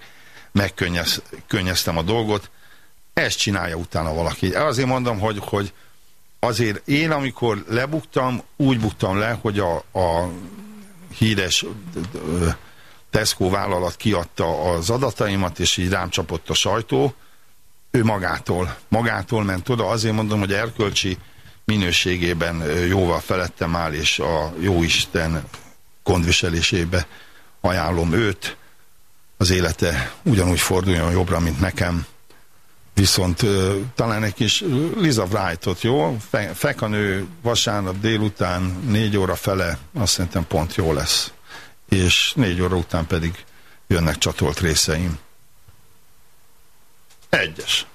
Speaker 1: megkönnyeztem a dolgot. Ezt csinálja utána valaki. Azért mondom, hogy, hogy azért én, amikor lebuktam, úgy buktam le, hogy a, a híres Tesco vállalat kiadta az adataimat, és így rám csapott a sajtó, ő magától, magától ment oda, azért mondom, hogy erkölcsi minőségében jóval felettem áll, és a jóisten gondviselésébe ajánlom őt, az élete ugyanúgy forduljon jobbra, mint nekem. Viszont talán egy kis Liza Wright-ot, jó? Fe, fekanő vasárnap délután négy óra fele, azt szerintem pont jó lesz. És négy óra után pedig jönnek csatolt részeim. Egyes.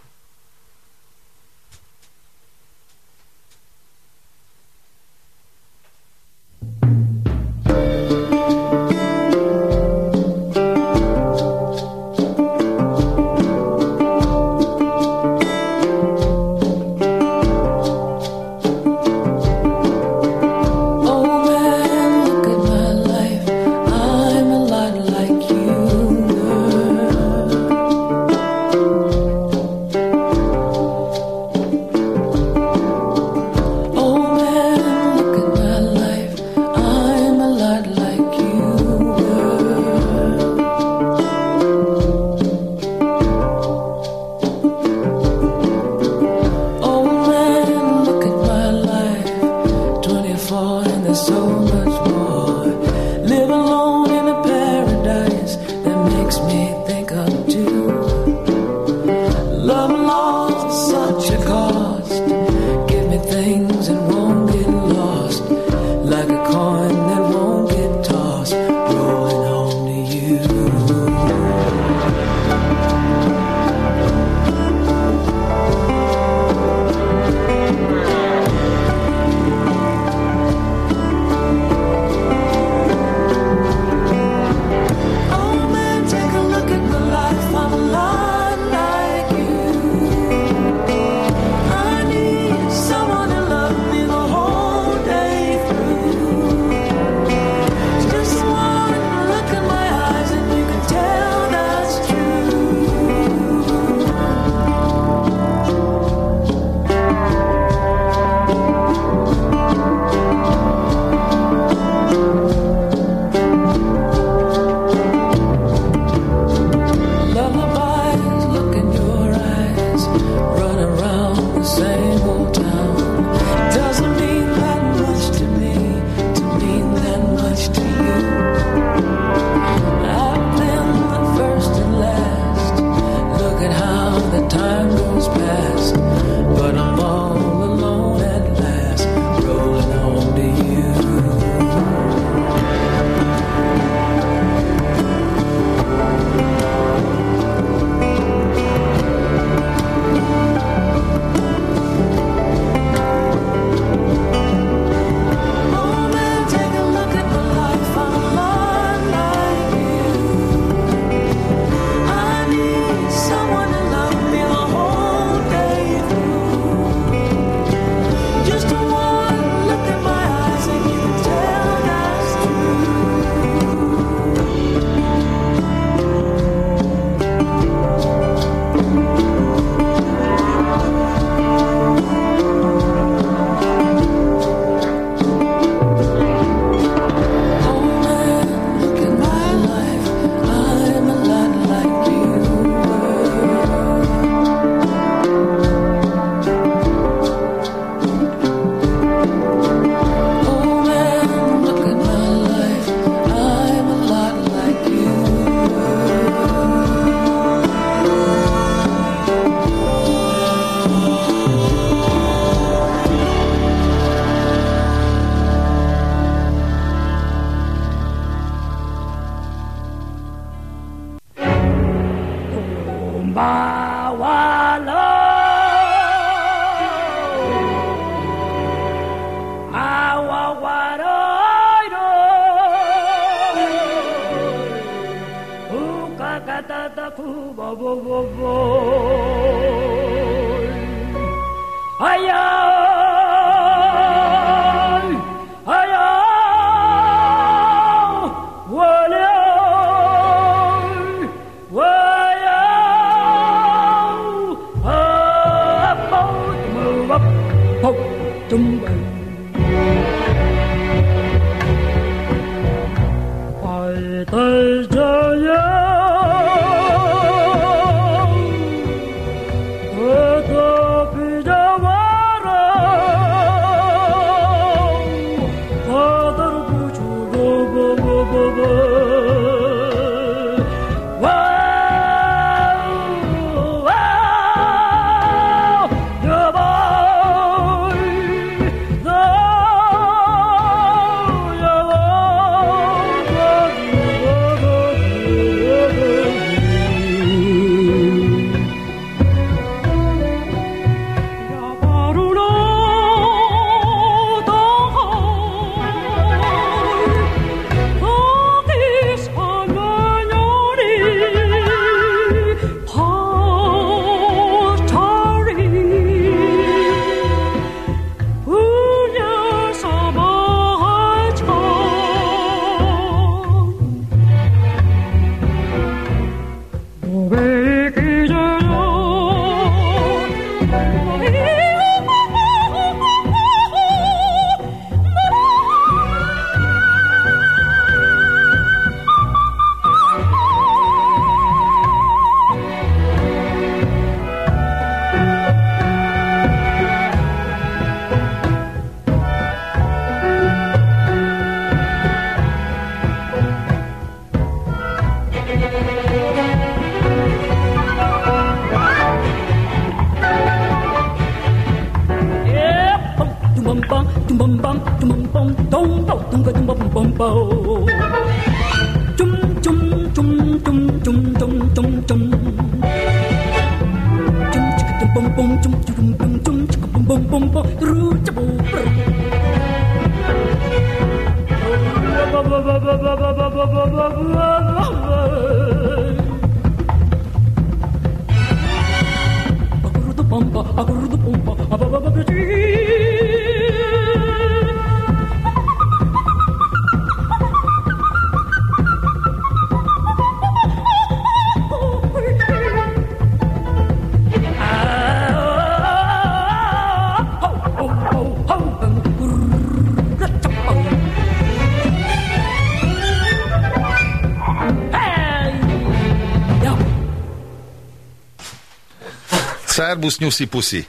Speaker 1: Szerbusz, nyuszi, puszi.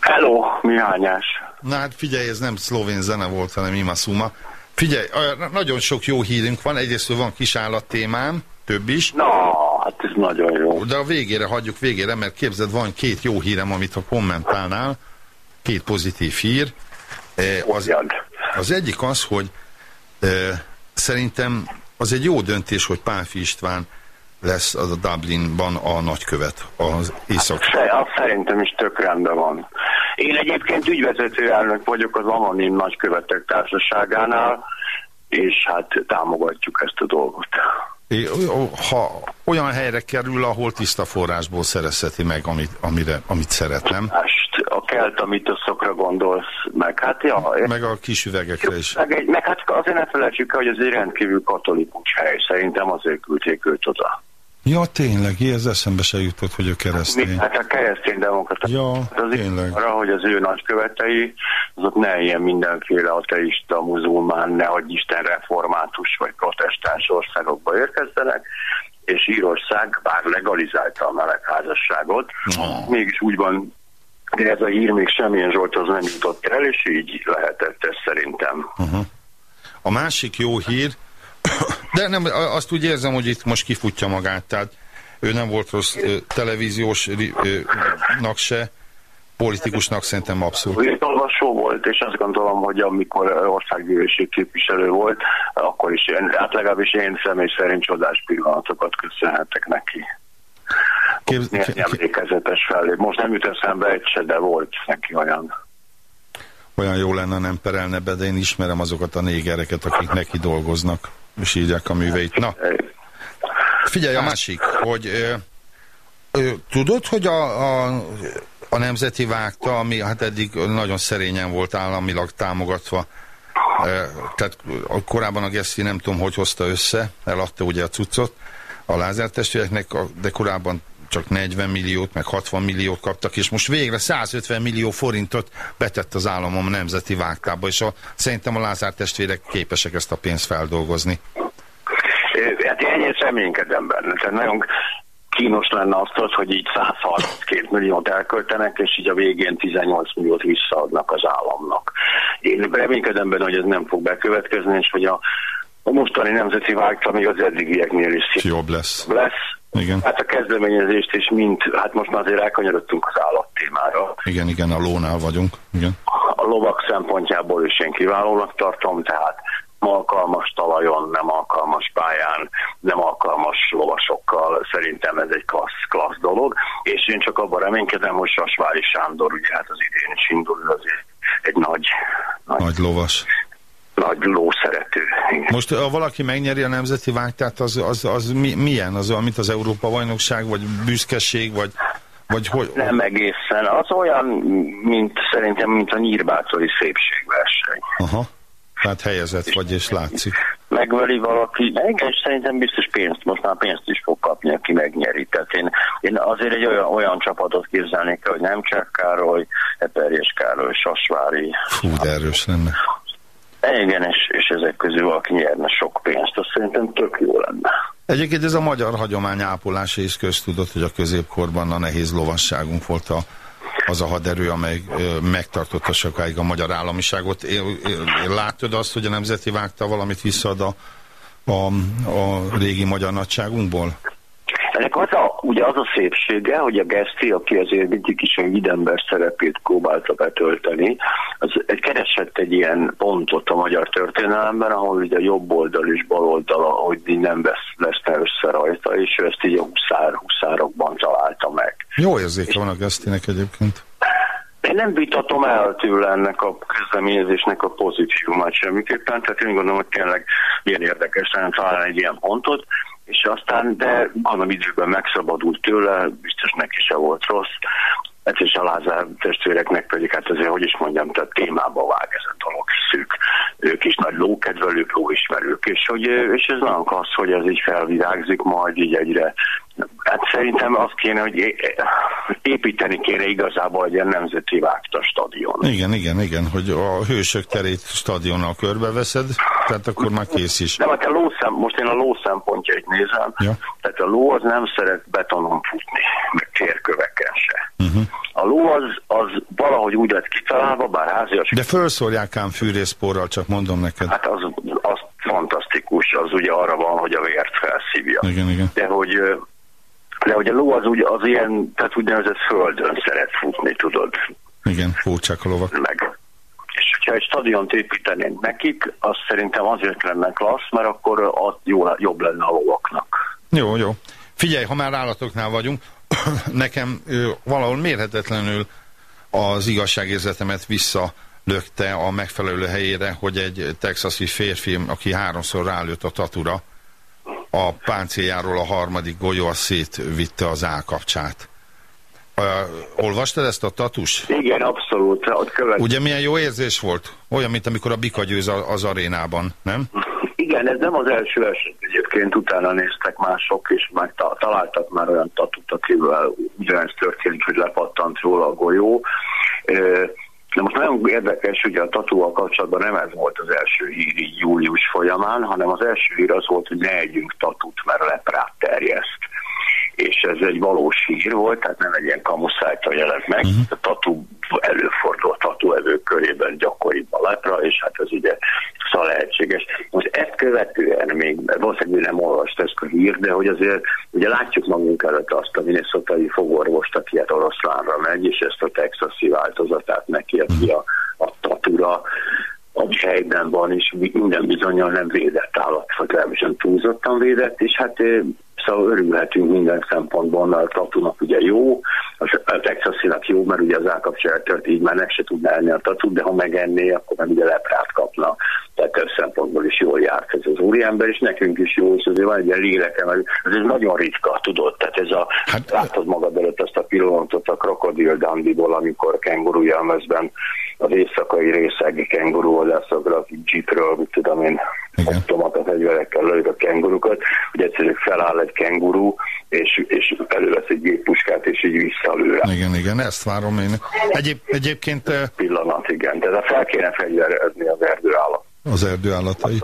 Speaker 3: Hello, Mihányás.
Speaker 1: Na hát figyelj, ez nem szlovén zene volt, hanem Imaszuma. Figyelj, nagyon sok jó hírünk van. Egyrészt van kisállat témám, több is.
Speaker 3: Na, hát ez nagyon jó.
Speaker 1: De a végére hagyjuk végére, mert képzeld, van két jó hírem, amit ha kommentálnál. Két pozitív hír. Eh, Az, az egyik az, hogy eh, szerintem az egy jó döntés, hogy Pálfi István lesz az a Dublinban a nagykövet, az észak.
Speaker 3: Se, azt szerintem is tök rendben van. Én egyébként ügyvezető elnök vagyok az Anonim Nagykövetek Társaságánál, és hát támogatjuk ezt a dolgot.
Speaker 1: É, Ha olyan helyre kerül, ahol tiszta forrásból szerezheti meg, amit, amire, amit szeretnem,
Speaker 3: a kelt, amit szokra gondolsz, meg hát ja,
Speaker 1: meg a kis üvegekre is.
Speaker 3: meg, egy, meg hát azért ne felejtsük el, hogy ez egy rendkívül katolikus hely, szerintem azért küldték őt oda.
Speaker 1: Ja, tényleg, ez eszembe se jutott, hogy ő keresztény.
Speaker 3: hát a keresztény demokrata.
Speaker 1: Ja,
Speaker 3: az
Speaker 1: tényleg.
Speaker 3: arra, hogy az ő nagykövetei, azok ne ilyen mindenféle ateista, muzulmán, nehogy Isten református vagy protestáns országokba érkezzenek, és Írország bár legalizálta a melegházasságot,
Speaker 1: Oh.
Speaker 3: mégis úgy van, de ez a hír még semmilyen Zsolthoz nem jutott el, és így lehetett ez szerintem.
Speaker 1: A másik jó hír, de nem, azt úgy érzem, hogy itt most kifutja magát, tehát ő nem volt rossz ö, televíziós ri- ö, nak se, politikusnak szerintem abszolút.
Speaker 3: Ő olvasó volt, és azt gondolom, hogy amikor országgyűlési képviselő volt, akkor is én, hát legalábbis én személy szerint csodás pillanatokat köszönhetek neki.
Speaker 1: Képz,
Speaker 3: Milyen emlékezetes fellép. Most nem jut eszembe egy se, de volt neki olyan.
Speaker 1: olyan jó lenne, nem perelne be, de én ismerem azokat a négereket, akik neki dolgoznak, és írják a műveit. Na, figyelj, a másik, hogy ö, ö, tudod, hogy a, a, a Nemzeti vágta, ami hát eddig nagyon szerényen volt államilag támogatva, ö, tehát korábban a Geszi nem tudom, hogy hozta össze, eladta ugye a cuccot a Lázár testvéreknek, a- de korábban csak 40 milliót, meg 60 milliót kaptak, és most végre 150 millió forintot betett az állam a nemzeti vágtába, és a, szerintem a Lázár testvérek képesek ezt a pénzt feldolgozni.
Speaker 3: Hát reménykedem benne. Tehát nagyon kínos lenne azt, az, hogy így 132 milliót elköltenek, és így a végén 18 milliót visszaadnak az államnak. Én reménykedem benne, hogy ez nem fog bekövetkezni, és hogy a, a mostani nemzeti vágta még az eddigieknél is
Speaker 1: Jobb lesz.
Speaker 3: lesz.
Speaker 1: Igen.
Speaker 3: Hát a kezdeményezést is mint, hát most már azért elkanyarodtunk az állattémára.
Speaker 1: Igen, igen, a lónál vagyunk. Igen.
Speaker 3: A lovak szempontjából is én kiválónak tartom, tehát alkalmas talajon, nem alkalmas pályán, nem alkalmas lovasokkal. Szerintem ez egy klassz, klassz dolog, és én csak abban reménykedem, hogy Sasvári Sándor, ugye hát az idén is indul, azért egy nagy, nagy,
Speaker 1: Nagy lovas.
Speaker 3: Nagy lószerető.
Speaker 1: Most ha valaki megnyeri a nemzeti vágtát, az, az, az mi, milyen? Az olyan, mint az Európa bajnokság, vagy büszkeség, vagy, vagy hogy?
Speaker 3: Nem egészen. Az olyan, mint szerintem, mint a nyírbácoli szépségverseny.
Speaker 1: Aha. Tehát helyezett vagy, és látszik.
Speaker 3: megveri valaki, igen, és szerintem biztos pénzt, most már pénzt is fog kapni, aki megnyeri. Tehát én, én azért egy olyan, olyan csapatot képzelnék el, hogy nem csak Károly, Eperjes Károly, Sasvári.
Speaker 1: Fú, de erős lenne.
Speaker 3: Igen, és, és ezek közül valaki nyerne sok pénzt, azt szerintem tök jó lenne.
Speaker 1: Egyébként ez a magyar hagyomány ápolása is köztudott, hogy a középkorban a nehéz lovasságunk volt a, az a haderő, amely ö, megtartotta sokáig a magyar államiságot. É, é, látod azt, hogy a nemzeti vágta valamit visszaad a, a, a régi magyar nagyságunkból?
Speaker 3: Ennek az a, ugye az a szépsége, hogy a Geszti, aki azért mindig is egy vidember szerepét próbálta betölteni, az keresett egy ilyen pontot a magyar történelemben, ahol ugye a jobb oldal és bal oldal, hogy így nem vesz, veszne össze rajta, és ő ezt így a huszár, huszárokban találta meg.
Speaker 1: Jó érzéke van a Gesztinek egyébként.
Speaker 3: Én nem vitatom el tőle ennek a kezdeményezésnek a pozitívumát semmiképpen, tehát én gondolom, hogy tényleg ilyen érdekes lenne találni egy ilyen pontot, és aztán, de valam időben megszabadult tőle, biztos neki se volt rossz, hát és a Lázár testvéreknek pedig, hát azért, hogy is mondjam, tehát témába vág ez a dolog szűk. Ők is nagy lókedvelők, lóismerők, és, hogy, és ez nagyon klassz, hogy ez így felvirágzik, majd így egyre Hát szerintem azt kéne, hogy építeni kéne igazából egy ilyen nemzeti vágta stadion.
Speaker 1: Igen, igen, igen, hogy a hősök terét stadionnal körbeveszed, tehát akkor már kész is.
Speaker 3: Nem, hát a ló szem, most én a ló szempontjait nézem,
Speaker 1: Ja.
Speaker 3: tehát a ló az nem szeret betonon futni, meg térköveken se.
Speaker 1: Mhm.
Speaker 3: Uh-huh. A ló az, az valahogy úgy lett kitalálva, bár házias,
Speaker 1: De fölszórják ám fűrészporral, csak mondom neked.
Speaker 3: hát az, az fantasztikus, az ugye arra van, hogy a vért felszívja.
Speaker 1: Igen, igen.
Speaker 3: De hogy, de hogy a ló az, úgy, az ilyen, tehát úgynevezett földön szeret futni, tudod,
Speaker 1: Igen, furcsák a lovak.
Speaker 3: meg. És hogyha egy stadiont építenénk nekik, az szerintem azért lenne klassz, mert akkor az jó, jobb lenne a lovaknak.
Speaker 1: Jó, jó. Figyelj, ha már állatoknál vagyunk, nekem ö, valahol mérhetetlenül az igazságérzetemet visszalökte a megfelelő helyére, hogy egy texasi férfi, aki háromszor rálőtt a tatura, a páncéljáról a harmadik golyó szétvitte az állkapcsát. Uh, olvastad ezt a tatus?
Speaker 3: Igen, abszolút. Ott követ...
Speaker 1: Ugye milyen jó érzés volt? Olyan, mint amikor a bika győz a- az arénában, nem?
Speaker 3: Igen, ez nem az első eset egyébként, utána néztek mások, és meg ta- találtak már olyan tatut, akivel ugyanez történik, hogy lepattant róla a golyó. Ö, De most nagyon érdekes, hogy a tatúval kapcsolatban nem ez volt az első hír július folyamán, hanem az első hír az volt, hogy ne együnk tatut, mert leprát terjeszt. És ez egy valós hír volt, tehát nem egy ilyen kamuszájta jelent meg. Uh-huh. A tatu előfordul a tatuevők körében gyakoribb a lepra, és hát ez ugye szóval lehetséges. Most ezt követően még, valószínűleg nem olvast ezt a hír, de hogy azért ugye látjuk magunk előtt azt a minnesotai fogorvost, aki hát oroszlánra megy, és ezt a texasi változatát neki, aki a, a tatura a helyben van, és minden bizonyal nem védett állat, vagy legalábbis nem túlzottan védett, és hát szóval örülhetünk minden szempontból, mert a tatunak ugye jó, a texasinak jó, mert ugye az állkapcsolat így már meg se tudná enni a tatut, de ha megenné, akkor meg ugye leprát kapna. Tehát több szempontból is jól járt ez az úriember, és nekünk is jó, és azért van egy ilyen léleke, mert ez nagyon ritka, tudod, tehát ez a,
Speaker 1: Hát-
Speaker 3: látod magad előtt azt a pillanatot a krokodil dandiból, amikor kenguru jelmezben az éjszakai részegi kenguru vadászokra, akik jeepről, mit tudom én, automata fegyverekkel lők a kengurukat, hogy egyszerűen feláll egy kenguru, és, és elővesz egy géppuskát, és így visszalő rá.
Speaker 1: Igen, igen, ezt várom én. Egyéb, egyébként
Speaker 3: Pillanat, igen. Tehát fel kéne fegyverezni az erdőállat.
Speaker 1: Az erdő állatai.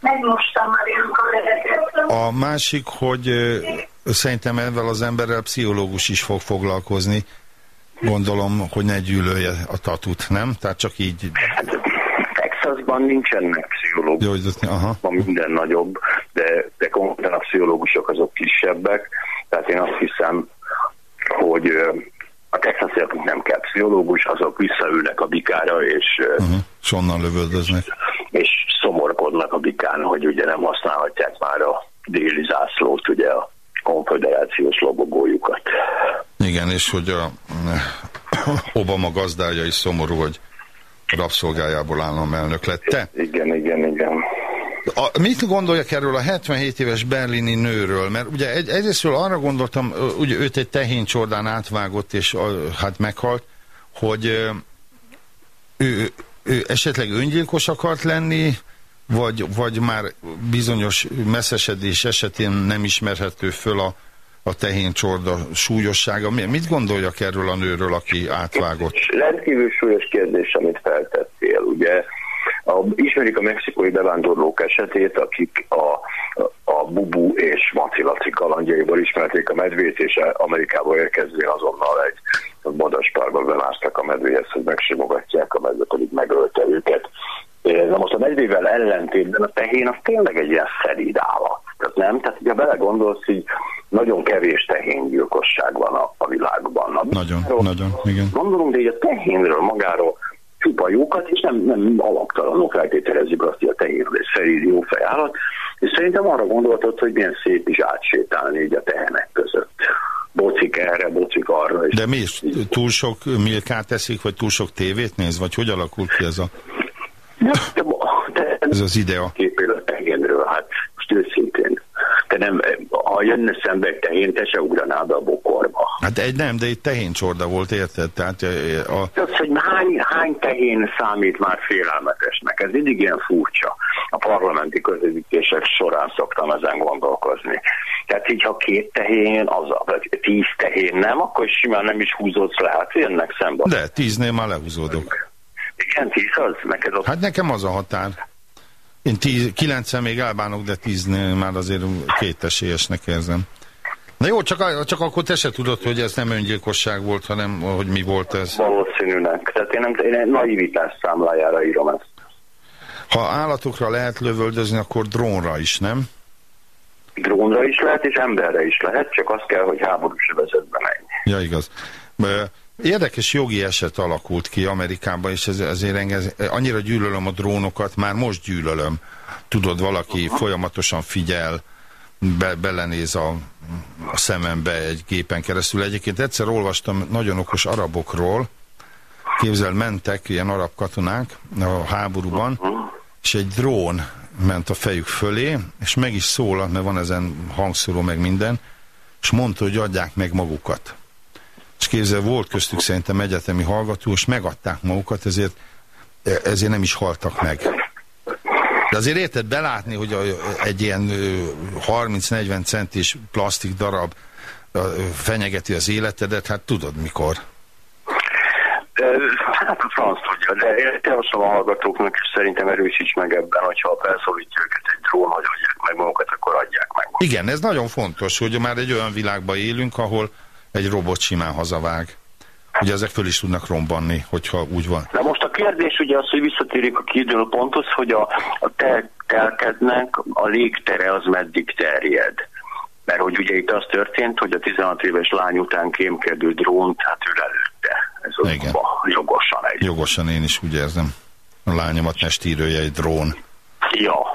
Speaker 4: Megmostam már ilyenkor.
Speaker 1: A másik, hogy szerintem ezzel az emberrel pszichológus is fog foglalkozni. Gondolom, hogy ne gyűlölje a tatut, nem? Tehát csak így...
Speaker 3: Texasban nincsenek pszichológusok,
Speaker 1: Jó, ott- aha.
Speaker 3: van minden nagyobb, de, de konkrétan a pszichológusok azok kisebbek, tehát én azt hiszem, hogy a texasiaknak nem kell pszichológus, azok visszaülnek a bikára, és, ö,
Speaker 1: Uh-huh. És onnan lövöldöznek.
Speaker 3: és szomorkodnak a bikán, hogy ugye nem használhatják már a déli zászlót, ugye a konfederációs lobogójukat.
Speaker 1: Igen, és hogy a Obama gazdája is szomorú, hogy rabszolgájából államelnök lett. Te,
Speaker 3: Igen, igen, igen.
Speaker 1: a, mit gondoljak erről a 77 éves berlini nőről? Mert ugye egy, egyrésztről arra gondoltam, ugye őt egy tehén csordán átvágott, és ö, hát meghalt, hogy ő, ő esetleg öngyilkos akart lenni, vagy, vagy már bizonyos messzesedés esetén nem ismerhető föl a, a tehén csorda súlyossága. Mi- Mit gondoljak erről a nőről, aki átvágott?
Speaker 3: Rendkívül súlyos kérdés, amit feltettél. Ugye a, ismerik a mexikói bevándorlók esetét, akik a, a Bubu és Maci Laci kalandjaiból ismerték a medvét, és Amerikába érkezvén azonnal egy madaspárba bemásztak a medvéhez, hogy megsimogatják a medve, pedig megölte őket. Na most a medvével ellentétben a tehén az tényleg egy ilyen szelíd állat. Tehát nem? Tehát, ha belegondolsz, hogy nagyon kevés tehéngyilkosság van a, a világban. A
Speaker 1: Nagyon, nagyon, igen.
Speaker 3: Gondolunk, de így a tehénről magáról csupa jókat, és nem, nem alaptalanok feltételezzük azt, hogy a tehén egy szelíd jó fejállat, és szerintem arra gondoltad, hogy milyen szép is átsétálni így a tehenek között. Bocik erre, bocik arra. És
Speaker 1: De mi is? Túl sok milkát eszik, vagy túl sok tévét néz? Vagy hogy alakul ki ez, a,
Speaker 3: de, de,
Speaker 1: ez az idea?
Speaker 3: képél a tehénről, hát most őszintén. Nem, ha jönne szembe egy tehén, te se ugranád a bokorba.
Speaker 1: Hát egy nem, de egy tehén csorda volt, érted? Tehát a,
Speaker 3: Az, hogy hány, hány tehén számít már félelmetesnek, ez mindig ilyen furcsa. A parlamenti közvetítések során szoktam ezen gondolkozni. Tehát így, ha két tehén, az, vagy tíz tehén nem, akkor simán nem is húzódsz le, hát jönnek szembe.
Speaker 1: de tíznél már lehúzódok.
Speaker 3: Igen, tíz az? Neked ott
Speaker 1: Hát nekem az a határ. Én tíz, kilencen még elbánok, de tíznél már azért két esélyesnek érzem. Na jó, csak, csak akkor te se tudod, hogy ez nem öngyilkosság volt, hanem hogy mi volt ez.
Speaker 3: valószínűnek. Tehát én, nem, én naivitás számlájára írom ezt.
Speaker 1: Ha állatokra lehet lövöldözni, akkor drónra is, nem?
Speaker 3: Drónra is lehet, és emberre is lehet, csak az kell, hogy háborús övezetben menj.
Speaker 1: Ja, igaz. Érdekes jogi eset alakult ki Amerikában, és ez, ezért engem, annyira gyűlölöm a drónokat, már most gyűlölöm. Tudod, valaki folyamatosan figyel, be, belenéz a, a szemembe egy gépen keresztül. Egyébként egyszer olvastam nagyon okos arabokról, képzel, mentek ilyen arab katonák a háborúban, és egy drón ment a fejük fölé, és meg is szólalt, mert van ezen hangszóró meg minden, és mondta, hogy adják meg magukat. És képzel, volt köztük szerintem egyetemi hallgató, és megadták magukat, ezért, ezért nem is haltak meg. De azért érted belátni, hogy a, egy ilyen ö, 30-40 centis plastik darab fenyegeti az életedet, hát tudod mikor.
Speaker 3: Hát a franc tudja, de én javaslom a hallgatóknak, és szerintem erősíts meg ebben, hogyha felszólítja őket egy drón, hogy adják meg magukat, akkor adják meg.
Speaker 1: Igen, ez nagyon fontos, hogy már egy olyan világban élünk, ahol egy robot simán hazavág. Ugye ezek föl is tudnak rombanni, hogyha úgy van.
Speaker 3: Na most a kérdés ugye az, hogy visszatérjük a kiinduló ponthoz, hogy a, a tel- telkednek a légtere az meddig terjed. Mert hogy ugye itt az történt, hogy a 16 éves lány után kémkedő drónt, hát ő lelőtte. Ez
Speaker 1: Igen.
Speaker 3: jogosan egy.
Speaker 1: Jogosan én is úgy érzem. A lányomat ne stírője egy drón.
Speaker 3: Ja,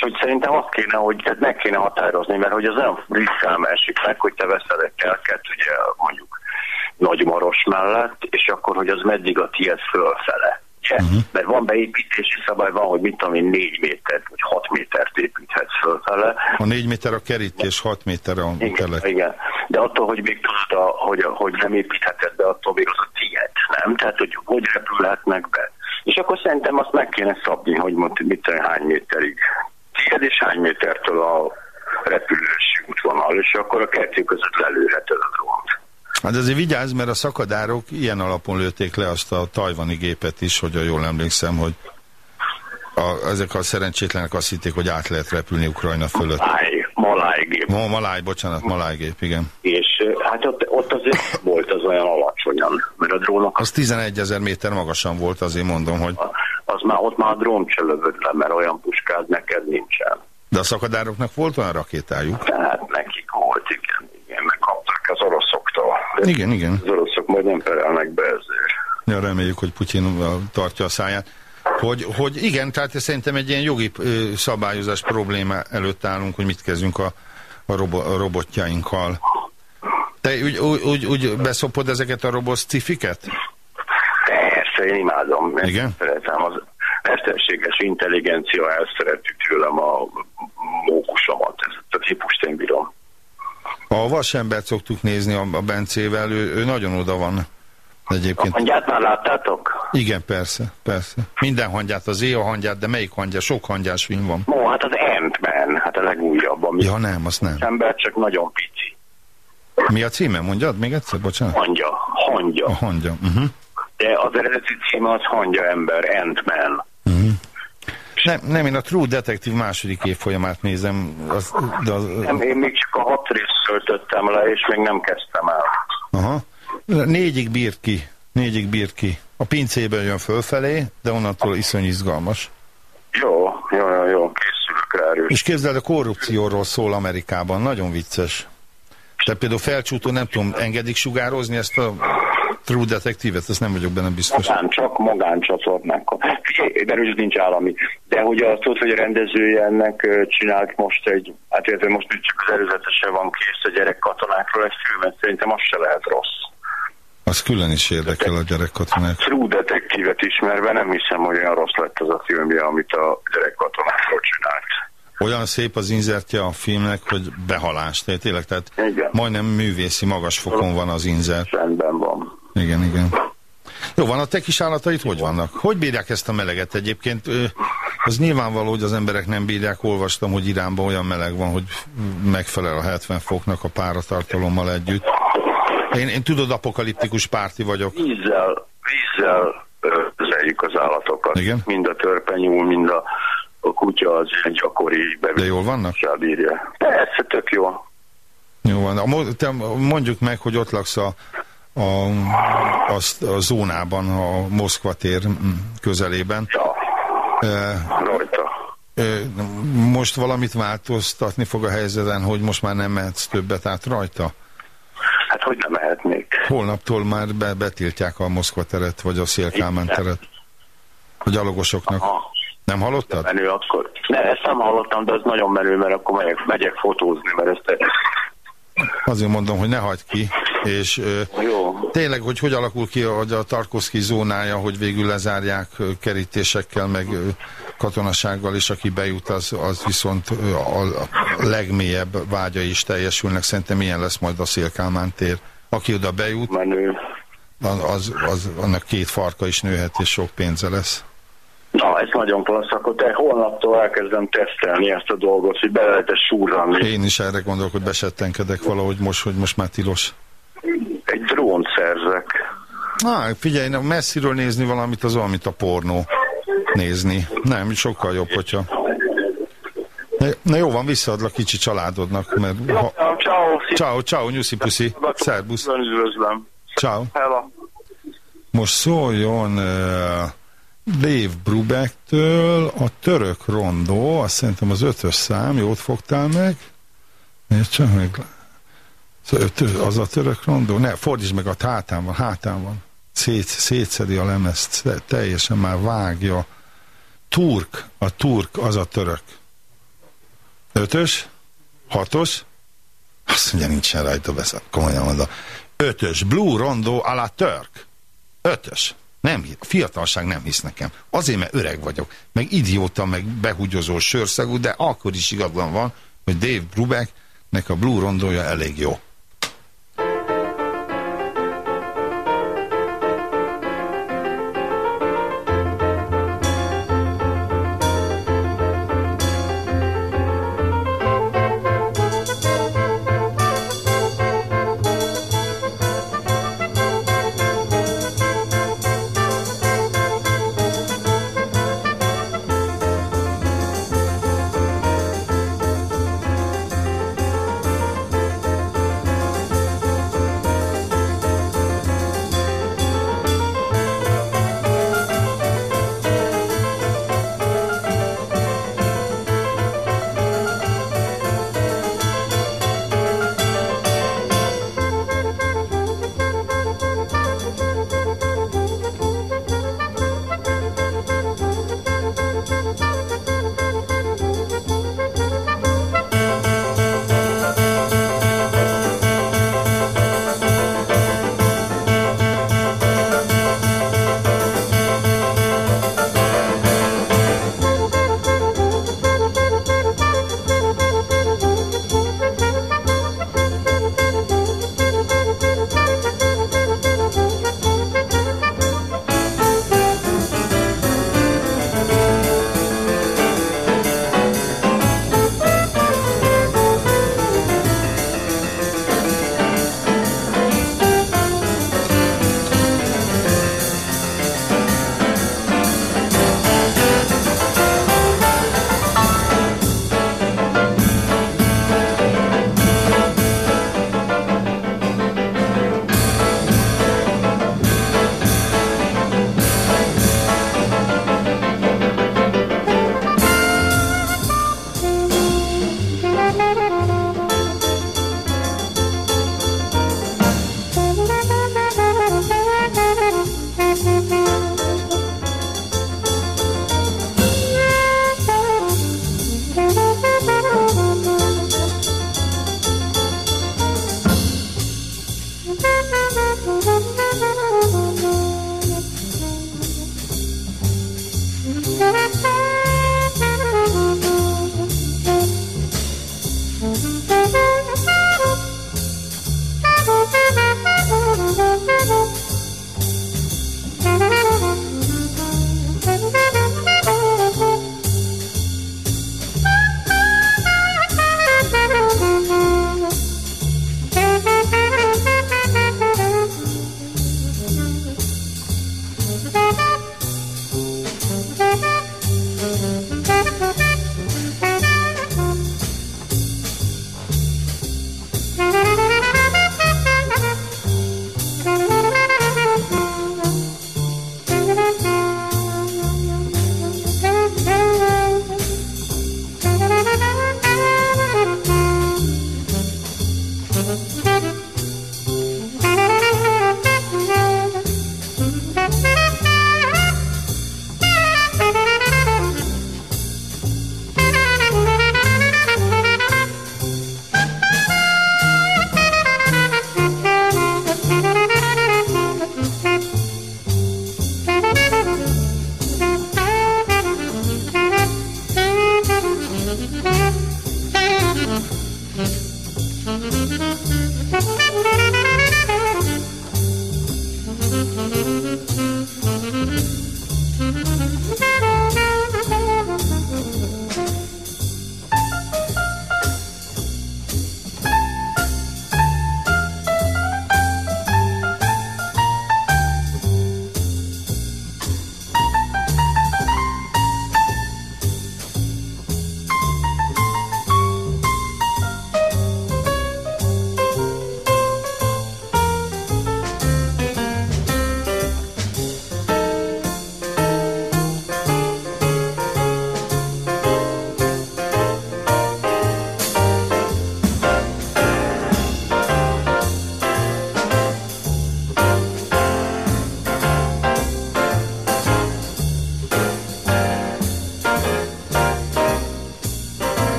Speaker 3: és hogy szerintem azt kéne, hogy hát meg kéne határozni, mert hogy az olyan ritkán esik meg, hogy te veszel egy telket, ugye mondjuk Nagymaros mellett, és akkor, hogy az meddig a tiéd fölfele. Uh-huh. Mert van beépítési szabály, van, hogy mit tudom én, 4 métert, vagy 6 métert építhetsz fölfele.
Speaker 1: A 4 méter a kerítés, 6 méter a
Speaker 3: Igen, igen. De attól, hogy még tudod, a, hogy, hogy nem építheted be, attól még az a tiéd, nem? Tehát, hogy hogy repülhetnek be. És akkor szerintem azt meg kéne szabni, hogy mondta, mit tudom, hány méterig. Tiéd és hány métertől a repülési útvonal, és akkor a kettő között lelőheted a drónt.
Speaker 1: Hát azért vigyázz, mert a szakadárok ilyen alapon lőtték le azt a tajvani gépet is, hogy jól emlékszem, hogy a, ezek a szerencsétlenek azt hitték, hogy át lehet repülni Ukrajna fölött.
Speaker 3: Maláj, malájgép.
Speaker 1: Ma, maláj, bocsánat, malájgép, igen.
Speaker 3: És hát ott, ott azért volt az olyan alacsonyan, mert a drónok
Speaker 1: Az 11 ezer méter magasan volt, azért mondom, hogy...
Speaker 3: az már, ott már a drón se lövött le, mert olyan puskád neked nincsen.
Speaker 1: De a szakadároknak volt olyan rakétájuk?
Speaker 3: Tehát nekik volt, igen, igen, megkapták az oroszoktól.
Speaker 1: Igen, igen.
Speaker 3: Az oroszok majd nem perelnek be ezért.
Speaker 1: Ja, reméljük, hogy Putyin tartja a száját. Hogy, hogy igen, tehát szerintem egy ilyen jogi szabályozás probléma előtt állunk, hogy mit kezdünk a, a, robo, a robotjainkkal. Te úgy, úgy, úgy, beszopod ezeket a robot cifiket?
Speaker 3: Persze, én imádom.
Speaker 1: Igen?
Speaker 3: Mesterséges intelligencia elszereti tőlem a mókusomat. A típust én bírom.
Speaker 1: A vasembert szoktuk nézni a, a Bencével, ő, ő nagyon oda van egyébként.
Speaker 3: Hangyát már láttátok?
Speaker 1: Igen, persze, persze. Minden hangyát, az éha hangyát, de melyik hangya? Sok hangyás film van.
Speaker 3: Ó, hát az Ant-Man, hát a legújabb, ami
Speaker 1: Ja, nem, azt nem.
Speaker 3: ember csak nagyon pici.
Speaker 1: Mi a címe? Mondjad még egyszer, bocsánat.
Speaker 3: Hangya, hangya.
Speaker 1: A hangya. Uh-huh.
Speaker 3: De az eredeti címe az hangya ember, Ant-Man.
Speaker 1: Nem, nem, én a True Detective második évfolyamát nézem, az, de az,
Speaker 3: Nem, én még csak a hat részt töltöttem le, és még nem kezdtem el.
Speaker 1: aha. Négyig bírt ki, négyig bírt ki. A pincében jön fölfelé, de onnantól iszony izgalmas.
Speaker 3: Jó, jó, jó, jó, készülök rá erős.
Speaker 1: És képzeld, a korrupcióról szól Amerikában, nagyon vicces. Te például felcsútó, nem tudom, engedik sugározni ezt a True Detective-et, ezt nem vagyok benne biztos.
Speaker 3: Magán, magáncsatornákkal. Figyelj, mert úgy nincs állami. De hogy azt tudod, hogy a rendezője ennek csinált most egy, hát érted, most itt csak az előzetese van kész a gyerek katonákról egy filmet, szerintem az se lehet rossz.
Speaker 1: Az külön is érdekel a gyerekkatonák.
Speaker 3: True Detective-et ismerve nem hiszem, hogy olyan rossz lett az a filmje, amit a gyerek katonákról csinált.
Speaker 1: Olyan szép az inzertje a filmnek, hogy behalás. Tehát tényleg, tehát
Speaker 3: Igen.
Speaker 1: majdnem művészi magas fokon van az inzert.
Speaker 3: Rendben van.
Speaker 1: Igen, igen. Jó, van a te kis állatait, hogy vannak? Hogy bírják ezt a meleget egyébként? Az nyilvánvaló, hogy az emberek nem bírják. Olvastam, hogy Iránban olyan meleg van, hogy megfelel a 70 foknak a páratartalommal együtt. Én, én tudod, apokaliptikus párti vagyok.
Speaker 3: Vízzel, vízzel ö, özeljük az állatokat.
Speaker 1: Igen?
Speaker 3: Mind a törpenyúl, mind a, a kutya az ilyen gyakori
Speaker 1: De jól vannak?
Speaker 3: bírja. Persze, tök jó.
Speaker 1: Jó van. Te mondjuk meg, hogy ott laksz a, a, a, a zónában, a Moszkva tér közelében.
Speaker 3: Ja,
Speaker 1: E,
Speaker 3: rajta.
Speaker 1: e, most valamit változtatni fog a helyzeten, hogy most már nem mehetsz többet át rajta?
Speaker 3: Hát hogy nem mehetnék?
Speaker 1: Holnaptól már be, betiltják a Moszkva teret, vagy a Szélkámán teret. A gyalogosoknak.
Speaker 3: Aha.
Speaker 1: Nem hallottad?
Speaker 3: Menő akkor. Ne, ezt nem hallottam, de az nagyon menő, mert akkor megyek, megyek fotózni, mert ezt
Speaker 1: Azért mondom, hogy ne hagyd ki. És
Speaker 3: jó.
Speaker 1: tényleg, hogy hogy alakul ki hogy a Tarkovsky zónája, hogy végül lezárják kerítésekkel, meg katonasággal, és aki bejut, az, az viszont a, a legmélyebb vágya is teljesülnek. Szerintem ilyen lesz majd a Szélkámán tér. Aki oda bejut,
Speaker 3: Menő.
Speaker 1: az, az, az, annak két farka is nőhet, és sok pénze lesz.
Speaker 3: Na, ez nagyon klassz, akkor te holnaptól elkezdem tesztelni ezt a dolgot, hogy be lehet ezt súrranni.
Speaker 1: Én is erre gondolok, hogy besettenkedek valahogy most, hogy most már tilos.
Speaker 3: Egy drónt szerzek.
Speaker 1: Na, figyelj, messziről nézni valamit az olyan, mint a pornó nézni. Nem, sokkal jobb, hogyha... Na, na jó van, visszaadlak kicsi családodnak, mert... Ha...
Speaker 3: Ciao,
Speaker 1: Ciao, ciao, nyuszi puszi. Szerbusz. Ciao. Most szóljon uh, Dave Brubeck-től a török rondó, azt szerintem az ötös szám, jót fogtál meg? Nézd csak meg. Az a török rondó? Ne, fordítsd meg, a hátán van, hátán van. Szét, szétszedi a lemezt, teljesen már vágja. Turk, a turk, az a török. Ötös? Hatos? Azt mondja, nincsen rajta beszél. Komolyan mondom. Ötös, Blue Rondo a la Turk. Ötös. Nem, fiatalság nem hisz nekem. Azért, mert öreg vagyok, meg idióta, meg behugyozó sörszagú, de akkor is igazban van, hogy Dave Brubecknek a Blue Rondója elég jó.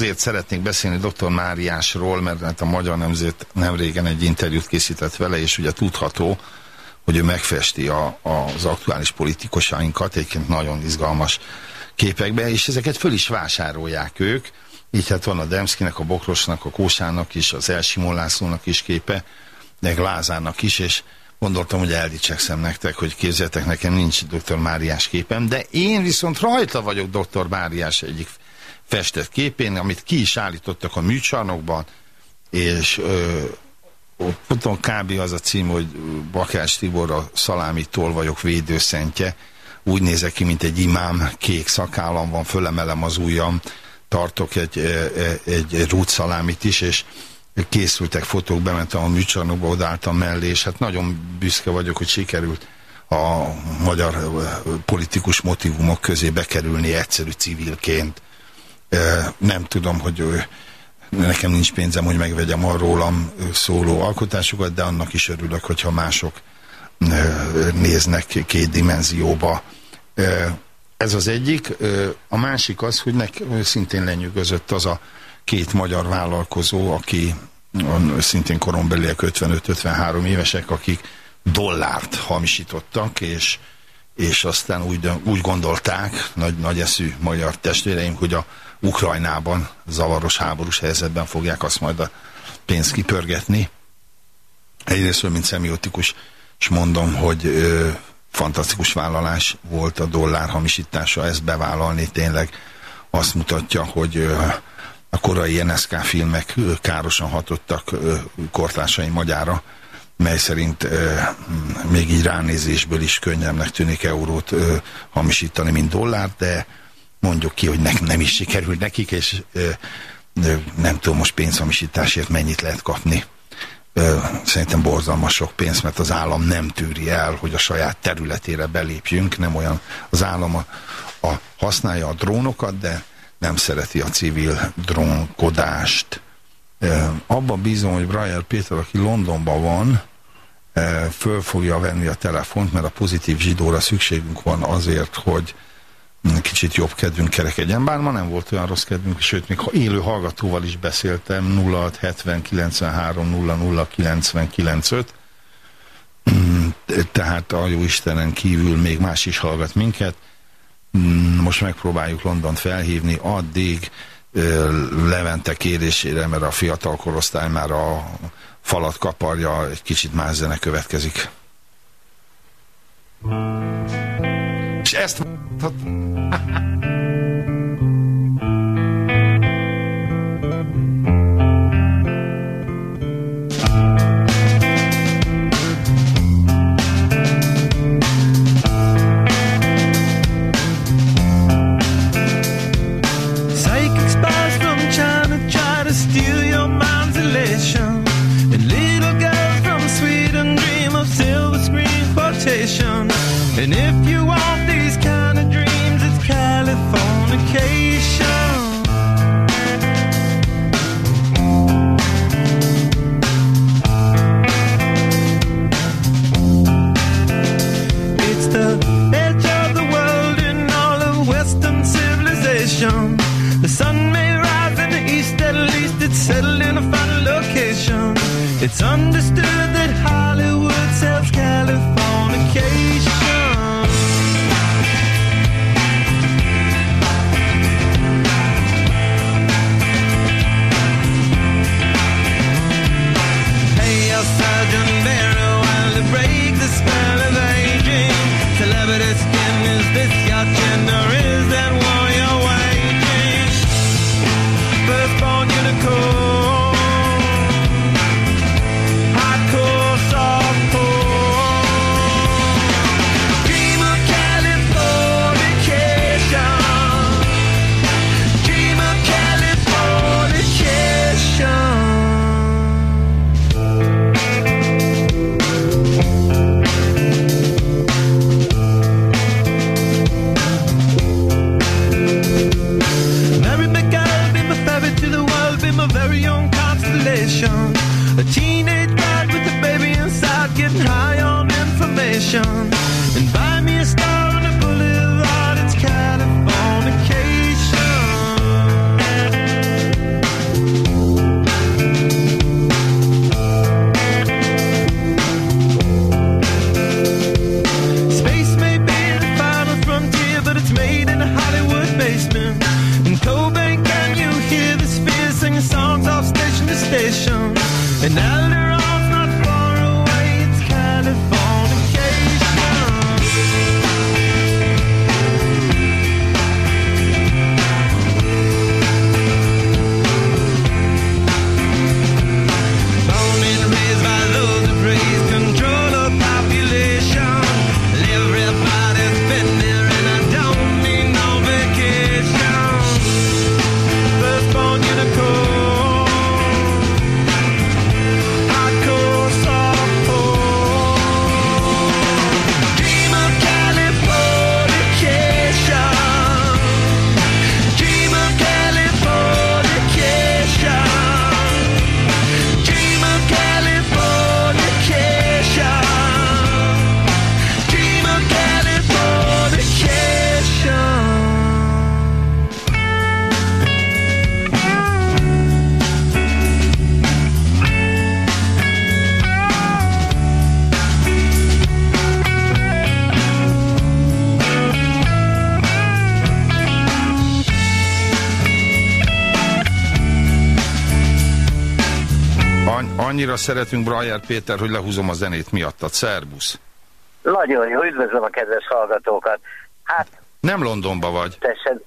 Speaker 1: Azért szeretnék beszélni dr. Máriásról, mert hát a Magyar Nemzet nem régen egy interjút készített vele, és ugye tudható, hogy ő megfesti a, az aktuális politikusainkat, egyébként nagyon izgalmas képekbe, és ezeket föl is vásárolják ők. Így hát van a Demszkinek, a Bokrosnak, a Kósának is, az Elsimon Lászlónak is képe, de Lázának is, és gondoltam, hogy eldicsekszem nektek, hogy képzeltek, nekem nincs dr. Máriás képem, de én viszont rajta vagyok dr. Máriás egyik festett képén, amit ki is állítottak a műcsarnokban, és ö, Potom kb. az a cím, hogy Bakács Tibor a szalámi tolvajok védőszentje. Úgy nézek ki, mint egy imám, kék szakállam van, fölemelem az ujjam, tartok egy, egy, egy rútszalámit is, és készültek fotók, bementem a műcsarnokba, odaálltam mellé, és hát nagyon büszke vagyok, hogy sikerült a magyar politikus motivumok közé bekerülni egyszerű civilként. Nem tudom, hogy ö, nekem nincs pénzem, hogy megvegyem a rólam szóló alkotásokat, de annak is örülök, hogyha mások néznek két dimenzióba. Ez az egyik. A másik az, hogy nek szintén lenyűgözött az a két magyar vállalkozó, aki szintén korombeliek 55-53 évesek, akik dollárt hamisítottak, és, és aztán úgy, úgy gondolták, nagy, nagy eszű magyar testvéreim, hogy a Ukrajnában zavaros háborús helyzetben fogják azt majd a pénzt kipörgetni. Egyrészt, mint szemiotikus, és mondom, hogy ö, fantasztikus vállalás volt a dollár hamisítása, ezt bevállalni tényleg azt mutatja, hogy ö, a korai NSK filmek ö, károsan hatottak ö, kortársaim magyára, mely szerint ö, még így ránézésből is könnyebbnek tűnik eurót ö, hamisítani, mint dollárt, de mondjuk ki, hogy ne, nem is sikerült nekik, és ö, ö, nem tudom most pénzhamisításért mennyit lehet kapni. Ö, szerintem borzalmas sok pénz, mert az állam nem tűri el, hogy a saját területére belépjünk, nem olyan, az állam a, a, használja a drónokat, de nem szereti a civil drónkodást. Abban bízom, hogy Brian Péter, aki Londonban van, föl fogja venni a telefont, mert a pozitív zsidóra szükségünk van azért, hogy kicsit jobb kedvünk kerekedjen, bár ma nem volt olyan rossz kedvünk, sőt, még ha élő hallgatóval is beszéltem, 0670 93 00 995, Mm, tehát a jó Istenen kívül még más is hallgat minket. Mm, Most megpróbáljuk Londont felhívni, addig Levente kérésére, mert a fiatal korosztály már a falat kaparja, egy kicsit más zene következik. És ezt
Speaker 5: Psychic misunderstood
Speaker 1: annyira szeretünk Brajer Péter, hogy lehúzom a zenét miattad. Szerbusz.
Speaker 6: Nagyon jó, üdvözlöm a kedves hallgatókat. Hát,
Speaker 1: Nem Londonba vagy.
Speaker 6: tessen,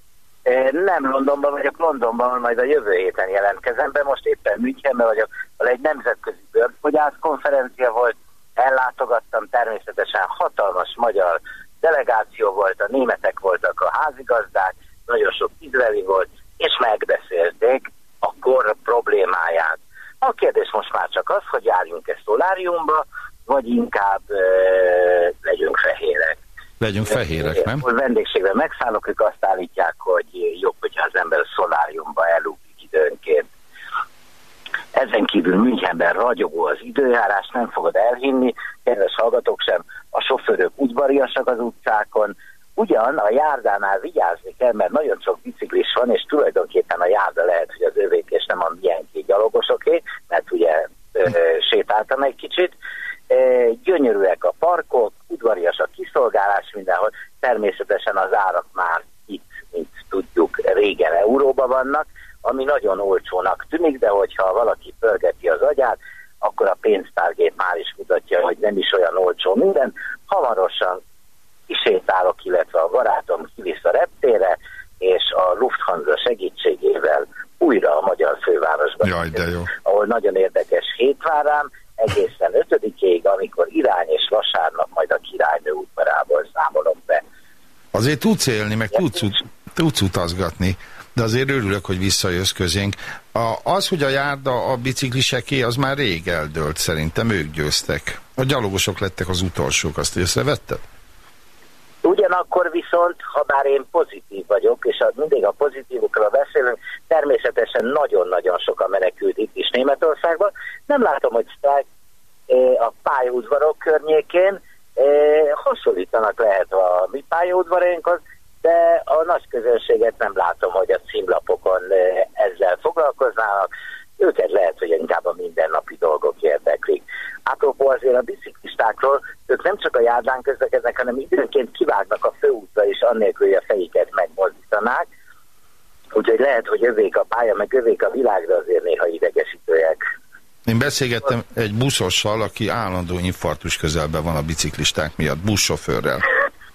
Speaker 6: nem Londonban vagyok, Londonban majd a jövő héten jelentkezem be, most éppen Münchenben vagyok, ahol egy nemzetközi bőrfogyász konferencia volt, ellátogattam, természetesen hatalmas magyar delegáció volt, a németek voltak a házigazdák, nagyon sok izraeli volt, és megbeszélték a kor problémáját. A kérdés most már csak az, hogy járjunk-e szoláriumba, vagy inkább e, legyünk fehérek.
Speaker 1: Legyünk fehérek, nem?
Speaker 6: Hogy megszállok, ők azt állítják, hogy jobb, hogyha az ember szoláriumba elugrik időnként. Ezen kívül Münchenben ragyogó az időjárás, nem fogod elhinni, kedves hallgatók sem, a sofőrök udvariasak az utcákon, ugyan a járdánál vigyázni kell, mert nagyon sok biciklis van, és tulajdonképpen a járda lehet, hogy az övék, és nem a milyenki gyalogosoké, mert ugye ö, sétáltam egy kicsit. E, gyönyörűek a parkok, udvarias a kiszolgálás mindenhol, természetesen az árak már itt, mint tudjuk, régen euróba vannak, ami nagyon olcsónak tűnik, de hogyha valaki pörgeti az agyát, akkor a pénztárgép már is mutatja, hogy nem is olyan olcsó minden. Hamarosan kisétálok, illetve a barátom kivisz a reptére, és a Lufthansa segítségével újra a magyar fővárosban,
Speaker 1: Jaj, de jó.
Speaker 6: ahol nagyon érdekes hét vár rám, egészen 5-ig, amikor irány és vasárnap majd a királynő udvarából számolom be.
Speaker 1: Azért tudsz élni, meg tudsz, tudsz utazgatni, de azért örülök, hogy visszajössz közénk. A, az, hogy a járda a bicikliseké, az már rég eldőlt szerintem, ők győztek. A gyalogosok lettek az utolsók, azt észrevetted?
Speaker 6: Ugyanakkor viszont, ha bár én pozitív vagyok, és mindig a pozitívokról beszélünk, természetesen nagyon-nagyon sok a menekült itt is Németországban. Nem látom, hogy sztrájk eh, a pályaudvarok környékén hasonlítanak lehet a mi pályaudvarainkhoz, de a nagy közönséget nem látom, hogy a címlapokon ezzel foglalkoznának. Őket lehet, hogy inkább a mindennapi dolgok érdeklik. Apropó azért a biciklistákról, ők nem csak a járdán közlekednek, hanem időnként kivágnak a főútra is, annélkül, hogy a fejüket megmozdítanák. Úgyhogy lehet, hogy övék a pálya, meg övék a világ, de azért néha idegesítőek.
Speaker 1: Én beszélgettem egy buszossal, aki állandó infarktus közelben van a biciklisták miatt, buszsofőrrel.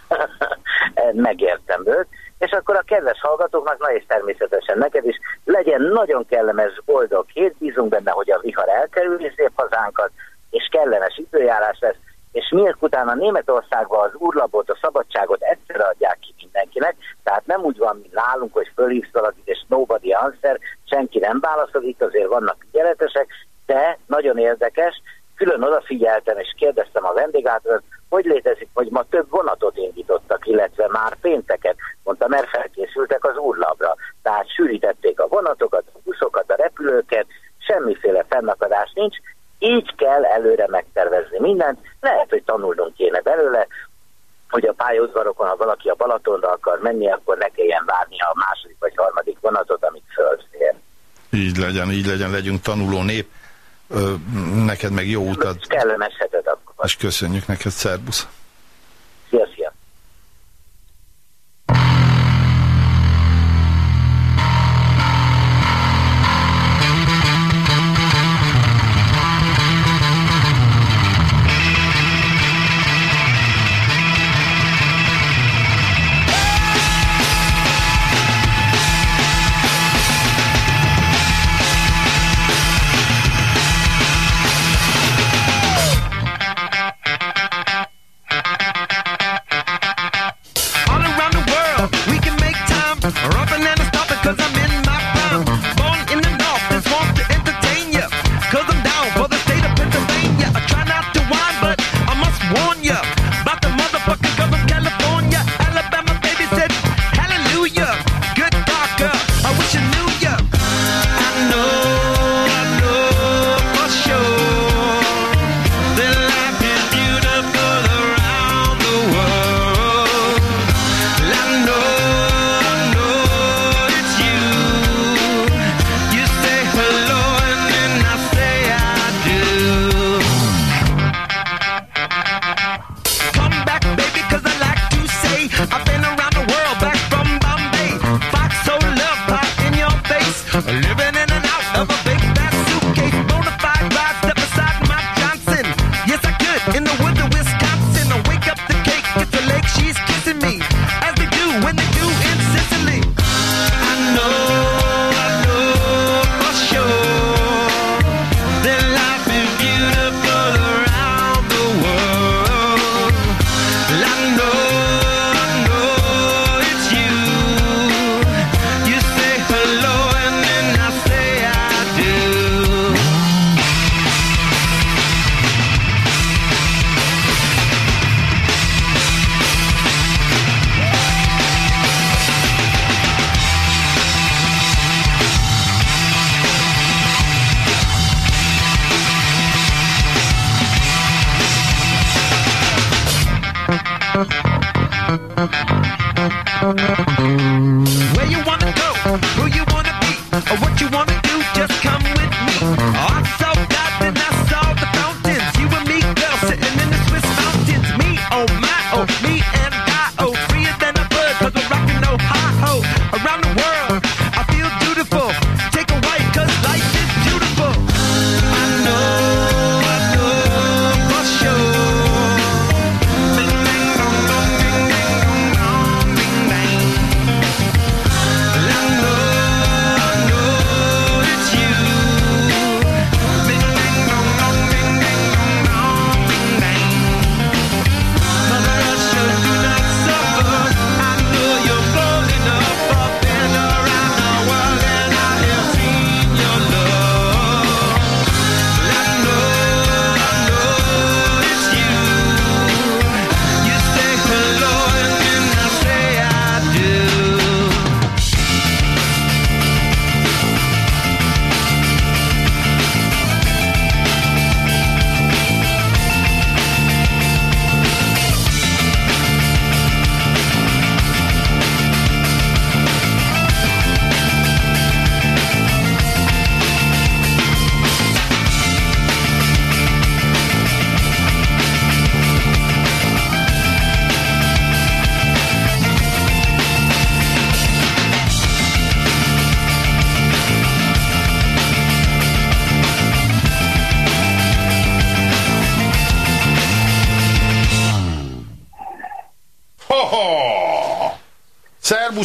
Speaker 6: Megértem őt. És akkor a kedves hallgatóknak, na és természetesen neked is, legyen nagyon kellemes, boldog hét, bízunk benne, hogy a vihar elkerüli szép hazánkat, és kellemes időjárás lesz, és miért utána Németországban az úrlapot, a szabadságot egyszerre adják ki mindenkinek, tehát nem úgy van, mint nálunk, hogy fölhívsz valakit, és nobody answer, senki nem válaszol, itt azért vannak ügyeletesek, de nagyon érdekes, külön odafigyeltem, és kérdeztem a vendéglátót, hogy létezik, hogy ma több vonatot indítottak, illetve már pénteket, mondta, mert felkészültek az úrlapra. Tehát sűrítették a vonatokat, a buszokat, a repülőket, semmiféle fennakadás nincs, így kell előre megtervezni mindent. Lehet, hogy tanulnunk kéne belőle, hogy a pályaudvarokon, ha valaki a Balatonra akar menni, akkor ne kelljen várni a második vagy harmadik vonatot, amit fölszér.
Speaker 1: Így legyen, így legyen, legyünk tanuló nép. Ö, neked meg jó utat,
Speaker 6: Kellemes hetet akkor.
Speaker 1: és köszönjük neked, szerbusz.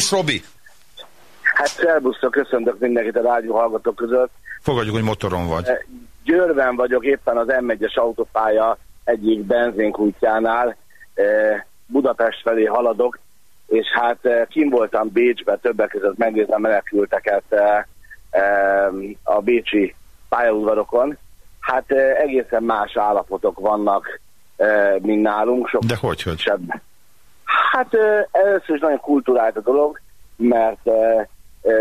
Speaker 1: Szerbusz, Robi!
Speaker 7: Hát szervusztok, köszöntök mindenkit a rádió hallgatók között.
Speaker 1: Fogadjuk, hogy motoron vagy.
Speaker 7: Eh, Győrben vagyok éppen az M1-es autópálya egyik benzinkútjánál. Eh, Budapest felé haladok, és hát eh, kim voltam Bécsbe, többek között megnézem menekülteket a bécsi pályaudvarokon. Hát egészen más állapotok vannak, mint nálunk. Sok
Speaker 1: De hogy, hogy?
Speaker 7: Sebb. Hát először is nagyon kulturált a dolog, mert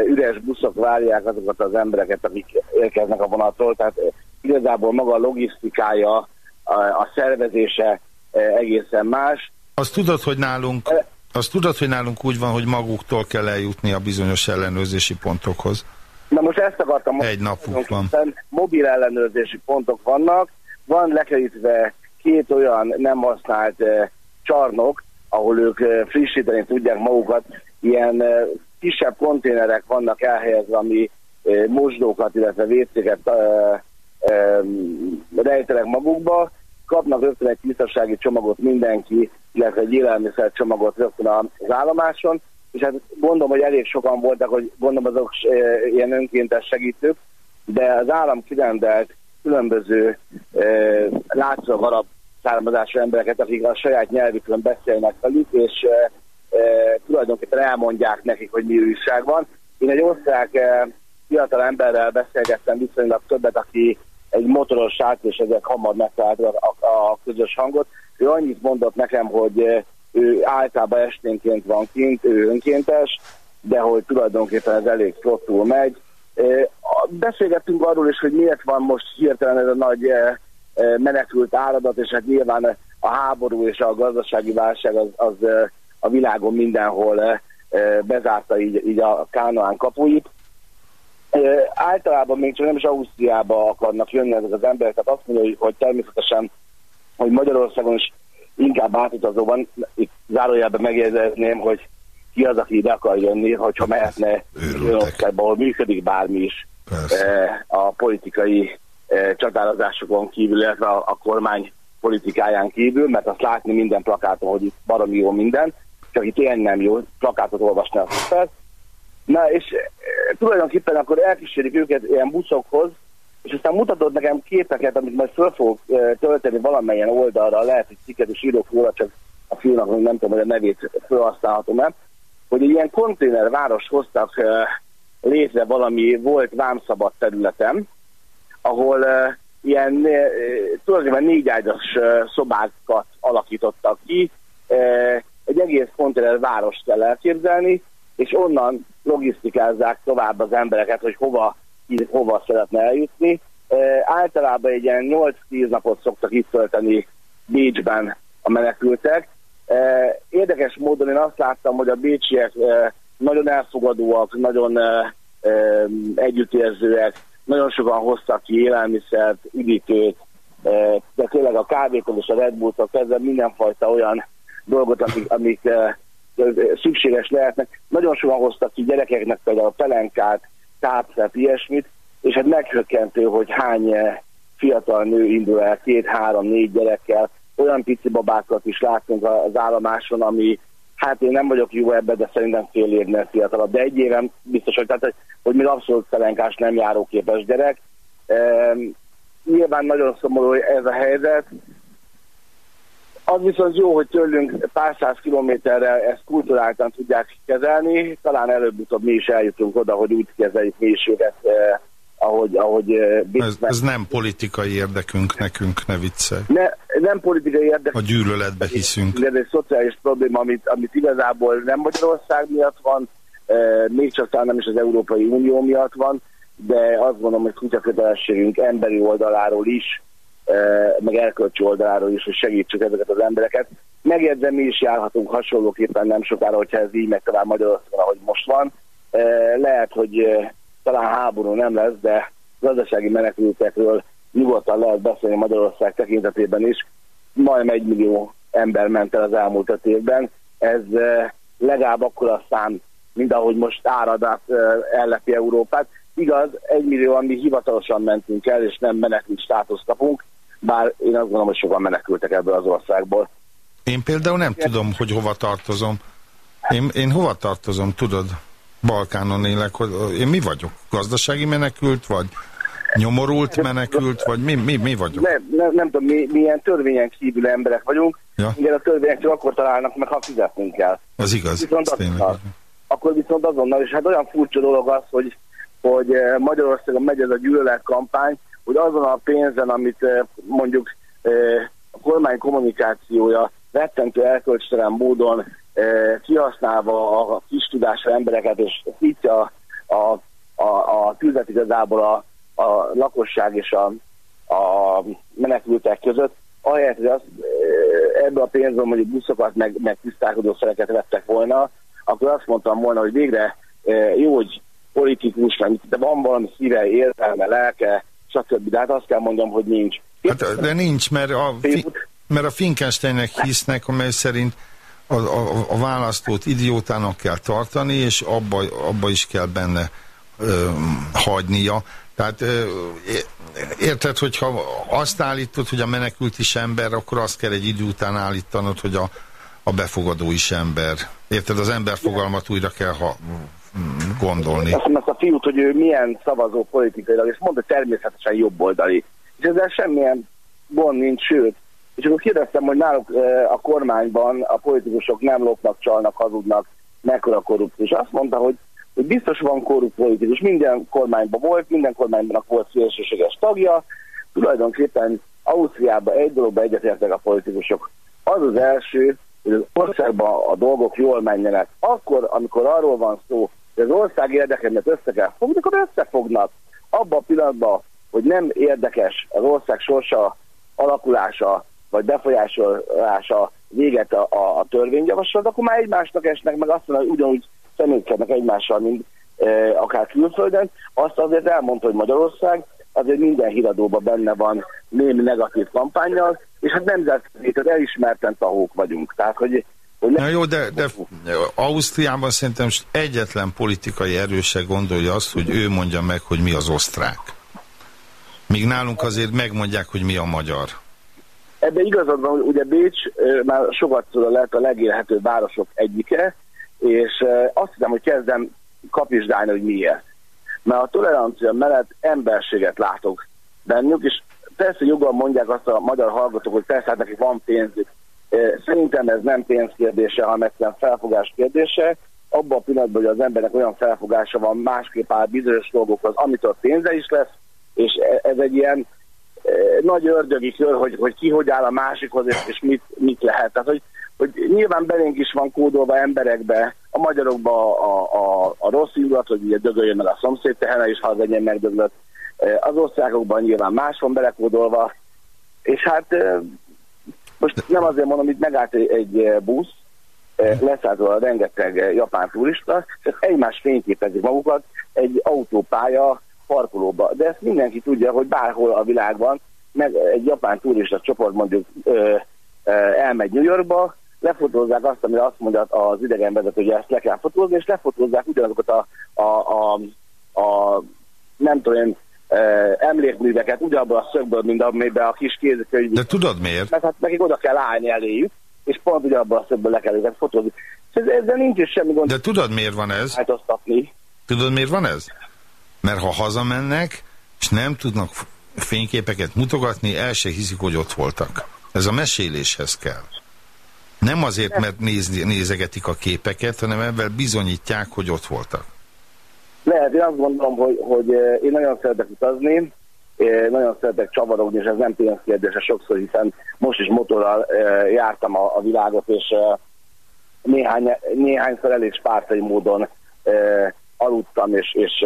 Speaker 7: üres buszok várják azokat az embereket, akik érkeznek a vonattól, tehát igazából maga a logisztikája, a, a szervezése egészen más.
Speaker 1: Azt tudod, hogy nálunk, azt tudod, hogy nálunk úgy van, hogy maguktól kell eljutni a bizonyos ellenőrzési pontokhoz.
Speaker 7: Na most ezt akartam
Speaker 1: Egy napuk van.
Speaker 7: Mobil ellenőrzési pontok vannak, van lekerítve két olyan nem használt uh, csarnok, ahol ők uh, frissíteni tudják magukat, ilyen uh, kisebb konténerek vannak elhelyezve, ami uh, mosdókat, illetve vécéket rejtenek magukba, kapnak rögtön egy tisztasági csomagot mindenki, illetve egy élelmiszer csomagot rögtön az állomáson, és hát gondolom, hogy elég sokan voltak, hogy gondolom azok ilyen önkéntes segítők, de az állam kirendelt különböző látszó arab származású embereket, akik a saját nyelvükön beszélnek velük, és e, e, tulajdonképpen elmondják nekik, hogy mi újság van. Én egy osztrák e, fiatal emberrel beszélgettem viszonylag többet, aki egy motoros srác, és ezek hamar megtalálta a, a közös hangot. Ő annyit mondott nekem, hogy eh, ő általában esténként van kint, ő önkéntes, de hogy tulajdonképpen ez elég flottul megy. Eh, Beszélgettünk arról is, hogy miért van most hirtelen ez a nagy eh, eh, menekült áradat, és hát nyilván a háború és a gazdasági válság az, az a világon mindenhol bezárta így, így a Kánoán kapuit. Általában még csak nem is Ausztriába akarnak jönni ezek az emberek, tehát azt mondja, hogy- természetesen, hogy Magyarországon is inkább átutazó van, itt zárójelben megjegyezném, hogy ki az, aki ide akar jönni, hogyha mehetne Magyarországba, ahol működik bármi is eh, a politikai csatározásokon kívül, illetve a, a kormány politikáján kívül, mert azt látni minden plakáton, hogy itt baromi jó minden, csak itt ilyen nem jó, plakátot olvasni azt fel. Na és e, tulajdonképpen akkor elkísérik őket ilyen buszokhoz, és aztán mutatod nekem képeket, amit majd föl fogok e, tölteni valamelyen oldalra, lehet, hogy cikket is írok róla, csak a fiúnak még nem tudom, hogy a nevét felhasználhatom-e, hogy egy ilyen konténerváros hoztak e, létre valami volt vámszabad területen, ahol e, ilyen e, tulajdonképpen négy ágyas e, szobákat alakítottak ki, egy egész konténer várost kell elképzelni, és onnan logisztikázzák tovább az embereket, hogy hova, hova szeretne eljutni. Általában egy ilyen 8-10 napot szoktak itt tölteni Bécsben a menekültek, Eh, Érdekes módon én azt láttam, hogy a bécsiek eh, nagyon elfogadóak, nagyon eh, eh, együttérzőek, nagyon sokan hoztak ki élelmiszert, üdítőt, eh, de tényleg a kávétól és a Red Bulltól kezdve mindenfajta olyan dolgot, amik, amik eh, szükséges lehetnek. Nagyon sokan hoztak ki gyerekeknek például pelenkát, tápszert, ilyesmit, és hát meghökkentő, hogy hány eh, fiatal nő indul el két, három, négy gyerekkel. Olyan pici babákat is láttunk az állomáson, ami, hát én nem vagyok jó ebben, de szerintem fél évnél fiatalabb. De egy éven biztos, hogy, tehát, hogy- még abszolút pelenkás nem járóképes gyerek. Ehm, nyilván nagyon szomorú ez a helyzet, az viszont jó, hogy tőlünk pár száz kilométerre ezt kulturáltan tudják kezelni, talán előbb-utóbb mi is eljutunk oda, hogy úgy kezeljük mi is őket, eh, ahogy, ahogy eh,
Speaker 1: Ez, ez nem politikai érdekünk nekünk, ne viccelj.
Speaker 7: ne, nem politikai érdek,
Speaker 1: A gyűlöletbe hiszünk.
Speaker 7: de ez egy szociális probléma, amit, amit igazából nem Magyarország miatt van, eh, még csak talán nem is az Európai Unió miatt van, de azt gondolom, hogy kutya kötelességünk emberi oldaláról is, eh, meg erkölcsi oldaláról is, hogy segítsük ezeket az embereket. Megjegyzem, mi is járhatunk hasonlóképpen nem sokára, hogyha ez így megy tovább Magyarországon, ahogy most van. Eh, Lehet, hogy talán háború nem lesz, de gazdasági menekültekről nyugodtan lehet beszélni Magyarország tekintetében is. Majdnem egy millió ember ment el az elmúlt öt évben. Ez eh, legalább akkor a szám, mint ahogy most áradát eh, ellepi Európát. Igaz, egy millió, ami hivatalosan mentünk el, és nem menekült státuszt kapunk, bár én azt gondolom, hogy sokan menekültek ebből az országból.
Speaker 1: Én például nem tudom, hogy hova tartozom. Én, én hova tartozom, tudod? Balkánon élek, hogy én mi vagyok? Gazdasági menekült, vagy nyomorult menekült, vagy mi, mi, mi vagyok?
Speaker 7: Nem, nem, nem tudom, mi, milyen törvényen kívül emberek vagyunk.
Speaker 1: Ja.
Speaker 7: Igen, a törvények csak akkor találnak meg, ha fizetnünk kell.
Speaker 1: Az igaz,
Speaker 7: Viszont azonnal. Akkor viszont azonnal, és hát olyan furcsa dolog az, hogy, hogy Magyarországon megy ez a gyűlöletkampány, hogy azon a pénzen, amit mondjuk a kormány kommunikációja rettentő elkölcstelen módon kihasználva a kis tudású embereket, és szítja a, a, a, a tüzet igazából a, a lakosság és a, a menekültek között, ahelyett, hogy azt, eh, ebből a pénzből mondjuk buszokat, meg, meg tisztálkodó szereket vettek volna, akkor azt mondtam volna, hogy végre jó, hogy politikus, meg de van valami szíve, értelme, lelke, stb. De hát azt kell mondjam, hogy nincs.
Speaker 1: Hát, de nincs, mert a, mert a Finkensteinnek hisznek, amely szerint a, a, a választót idiótának kell tartani, és abba, abba is kell benne ö, hagynia. Tehát ö, érted, hogyha azt állítod, hogy a menekült is ember, akkor azt kell egy idő után állítanod, hogy a, a befogadó is ember. Érted, az ember fogalmat újra kell ha, gondolni.
Speaker 7: Azt mondom, a fiút, hogy ő milyen szavazó politikailag, és mondta természetesen jobboldali. És ezzel semmilyen gond nincs, sőt. És akkor kérdeztem, hogy náluk eh, a kormányban a politikusok nem lopnak, csalnak, hazudnak, mekkora korrupció. És azt mondta, hogy, hogy biztos van korrupt politikus. Minden kormányban volt, minden kormányban volt szélsőséges tagja. Tulajdonképpen Ausztriában egy dologba egyetértek a politikusok. Az az első, hogy az országban a dolgok jól menjenek. Akkor, amikor arról van szó, hogy az ország érdekemet össze kell fogni, akkor összefognak. Abban a pillanatban, hogy nem érdekes az ország sorsa, alakulása, vagy befolyásolása véget a, a, a törvényjavaslat, akkor már egymásnak esnek, meg azt mondja, hogy ugyanúgy szemülkednek egymással, mint e, akár külföldön. Azt azért elmondta, hogy Magyarország azért minden híradóban benne van némi negatív kampányjal, és hát nemzetközi, tehát elismerten tahók vagyunk. Tehát, hogy, hogy
Speaker 1: Na jó, de, de Ausztriában szerintem egyetlen politikai erőse gondolja azt, hogy ő mondja meg, hogy mi az osztrák. Míg nálunk azért megmondják, hogy mi a magyar.
Speaker 7: Ebben igazad van, hogy ugye Bécs már sokat lett a legélhetőbb városok egyike, és azt hiszem, hogy kezdem kapizsgálni, hogy miért. Mert a tolerancia mellett emberséget látok bennük, és persze joggal mondják azt a magyar hallgatók, hogy persze hát nekik van pénzük. Szerintem ez nem pénzkérdése, hanem egyszerűen felfogás kérdése. Abban a pillanatban, hogy az embernek olyan felfogása van, másképp áll bizonyos dolgokhoz, amitől pénze is lesz, és e- ez egy ilyen nagy ördögi kör, hogy, hogy ki hogy áll a másikhoz, és, és mit, mit lehet. Tehát, hogy, hogy nyilván belénk is van kódolva emberekbe, a magyarokba a, a, a rossz indulat, hogy ugye dögöljön meg a szomszéd tehene, és ha az enyém megdöglött. Az országokban nyilván más van belekódolva, és hát Most nem azért mondom, itt megállt egy, busz, eh, leszállt róla rengeteg japán turista, és egymás fényképezik magukat egy autópálya parkolóba. De ezt mindenki tudja, hogy bárhol a világban meg egy japán turista csoport mondjuk ö, ö, elmegy New Yorkba, lefotózzák azt, amire azt mondja az idegenvezető, hogy ezt le kell fotózni, és lefotózzák ugyanazokat a, a, a, a nem tudom én, emlékműveket ugyanabban a szögből, mint amiben a kis kézikönyv.
Speaker 1: De tudod miért?
Speaker 7: Mert hát nekik oda kell állni eléjük, és pont ugyanabban a szögből le kell őket fotózni. És ezzel nincs is semmi gond.
Speaker 1: De tudod miért van ez? Tudod miért van ez? Mert ha hazamennek, és nem tudnak fényképeket mutogatni, el se hiszik, hogy ott voltak. Ez a meséléshez kell. Nem azért, mert nézni, nézegetik a képeket, hanem ebben bizonyítják, hogy ott voltak.
Speaker 7: Lehet, én azt gondolom, hogy, hogy én nagyon szeretek utazni, én nagyon szeretek csavarogni, és ez nem pénzkérdése sokszor, hiszen most is motorral jártam a, a világot, és néhány, néhányszor elég spártai módon aludtam, és, és,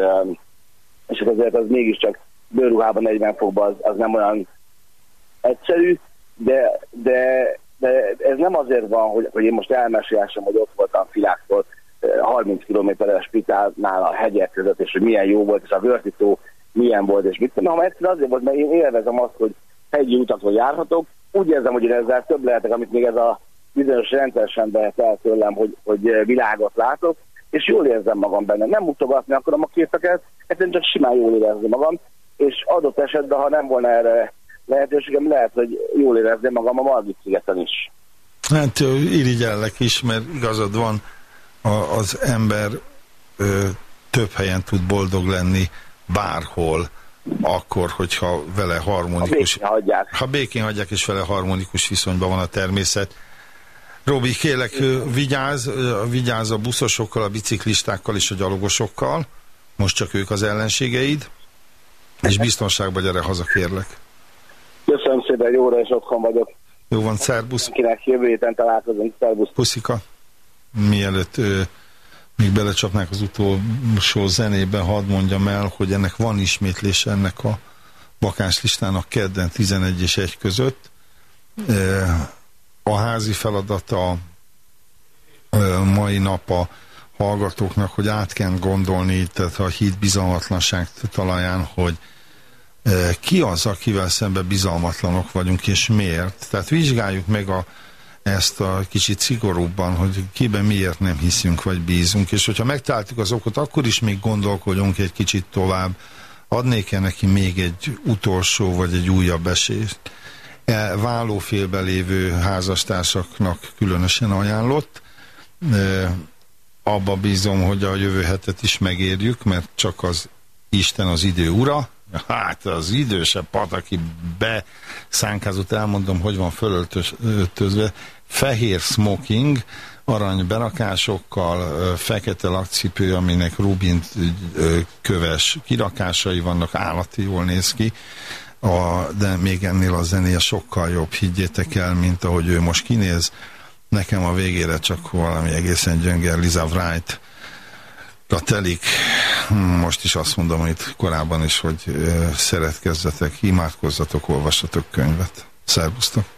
Speaker 7: és azért az mégiscsak bőrruhában 40 fokban az, az nem olyan egyszerű, de, de, de ez nem azért van, hogy, hogy én most elmeséljem, hogy ott voltam Filáktól 30 kilométeres spitálnál a hegyek között, és hogy milyen jó volt, és a vörtító milyen volt, és mit tudom, egyszerűen azért volt, mert én élvezem azt, hogy hegyi utakon járhatok, úgy érzem, hogy én ezzel több lehetek, amit még ez a bizonyos rendszeresen vehet el tőlem, hogy, hogy világot látok, és jól érzem magam benne. Nem mutogatni akarom a képeket, egyszerűen csak simán jól érezni magam, és adott esetben, ha nem volna erre lehetőségem, lehet, hogy jól érezni magam a Margit szigeten is.
Speaker 1: Hát irigyellek is, mert igazad van, a, az ember ö, több helyen tud boldog lenni bárhol, akkor, hogyha vele harmonikus...
Speaker 7: Ha békén hagyják.
Speaker 1: Ha békén hagyják, és vele harmonikus viszonyban van a természet. Robi, kérlek, vigyázz, vigyázz a buszosokkal, a biciklistákkal és a gyalogosokkal. Most csak ők az ellenségeid. És biztonságban gyere haza, kérlek.
Speaker 7: Köszönöm szépen, jóra és otthon vagyok.
Speaker 1: Jó van, szerbusz.
Speaker 7: Kinek jövő héten találkozunk, szerbusz.
Speaker 1: Puszika. Mielőtt ö, még belecsapnák az utolsó zenében, hadd mondjam el, hogy ennek van ismétlése ennek a bakáslistának kedden 11 és 1 között. A házi feladata mai nap a hallgatóknak, hogy át kell gondolni, tehát a hit bizalmatlanság talaján, hogy ki az, akivel szemben bizalmatlanok vagyunk, és miért. Tehát vizsgáljuk meg a, ezt a kicsit szigorúbban, hogy kiben miért nem hiszünk, vagy bízunk, és hogyha megtaláltuk az okot, akkor is még gondolkodjunk egy kicsit tovább, adnék-e neki még egy utolsó, vagy egy újabb esélyt. E, válófélbe lévő házastársaknak különösen ajánlott, e, abba bízom, hogy a jövő hetet is megérjük, mert csak az Isten az idő ura, Hát az idősebb pat, aki beszánkázott, elmondom, hogy van fölöltözve, fehér smoking, arany berakásokkal, fekete lakcipő, aminek Rubin köves kirakásai vannak, állati jól néz ki, a, de még ennél a zenéje sokkal jobb, higgyétek el, mint ahogy ő most kinéz. Nekem a végére csak valami egészen gyönger Liza Wright telik. Most is azt mondom, hogy korábban is, hogy szeretkezzetek, imádkozzatok, olvassatok könyvet. Szervusztok!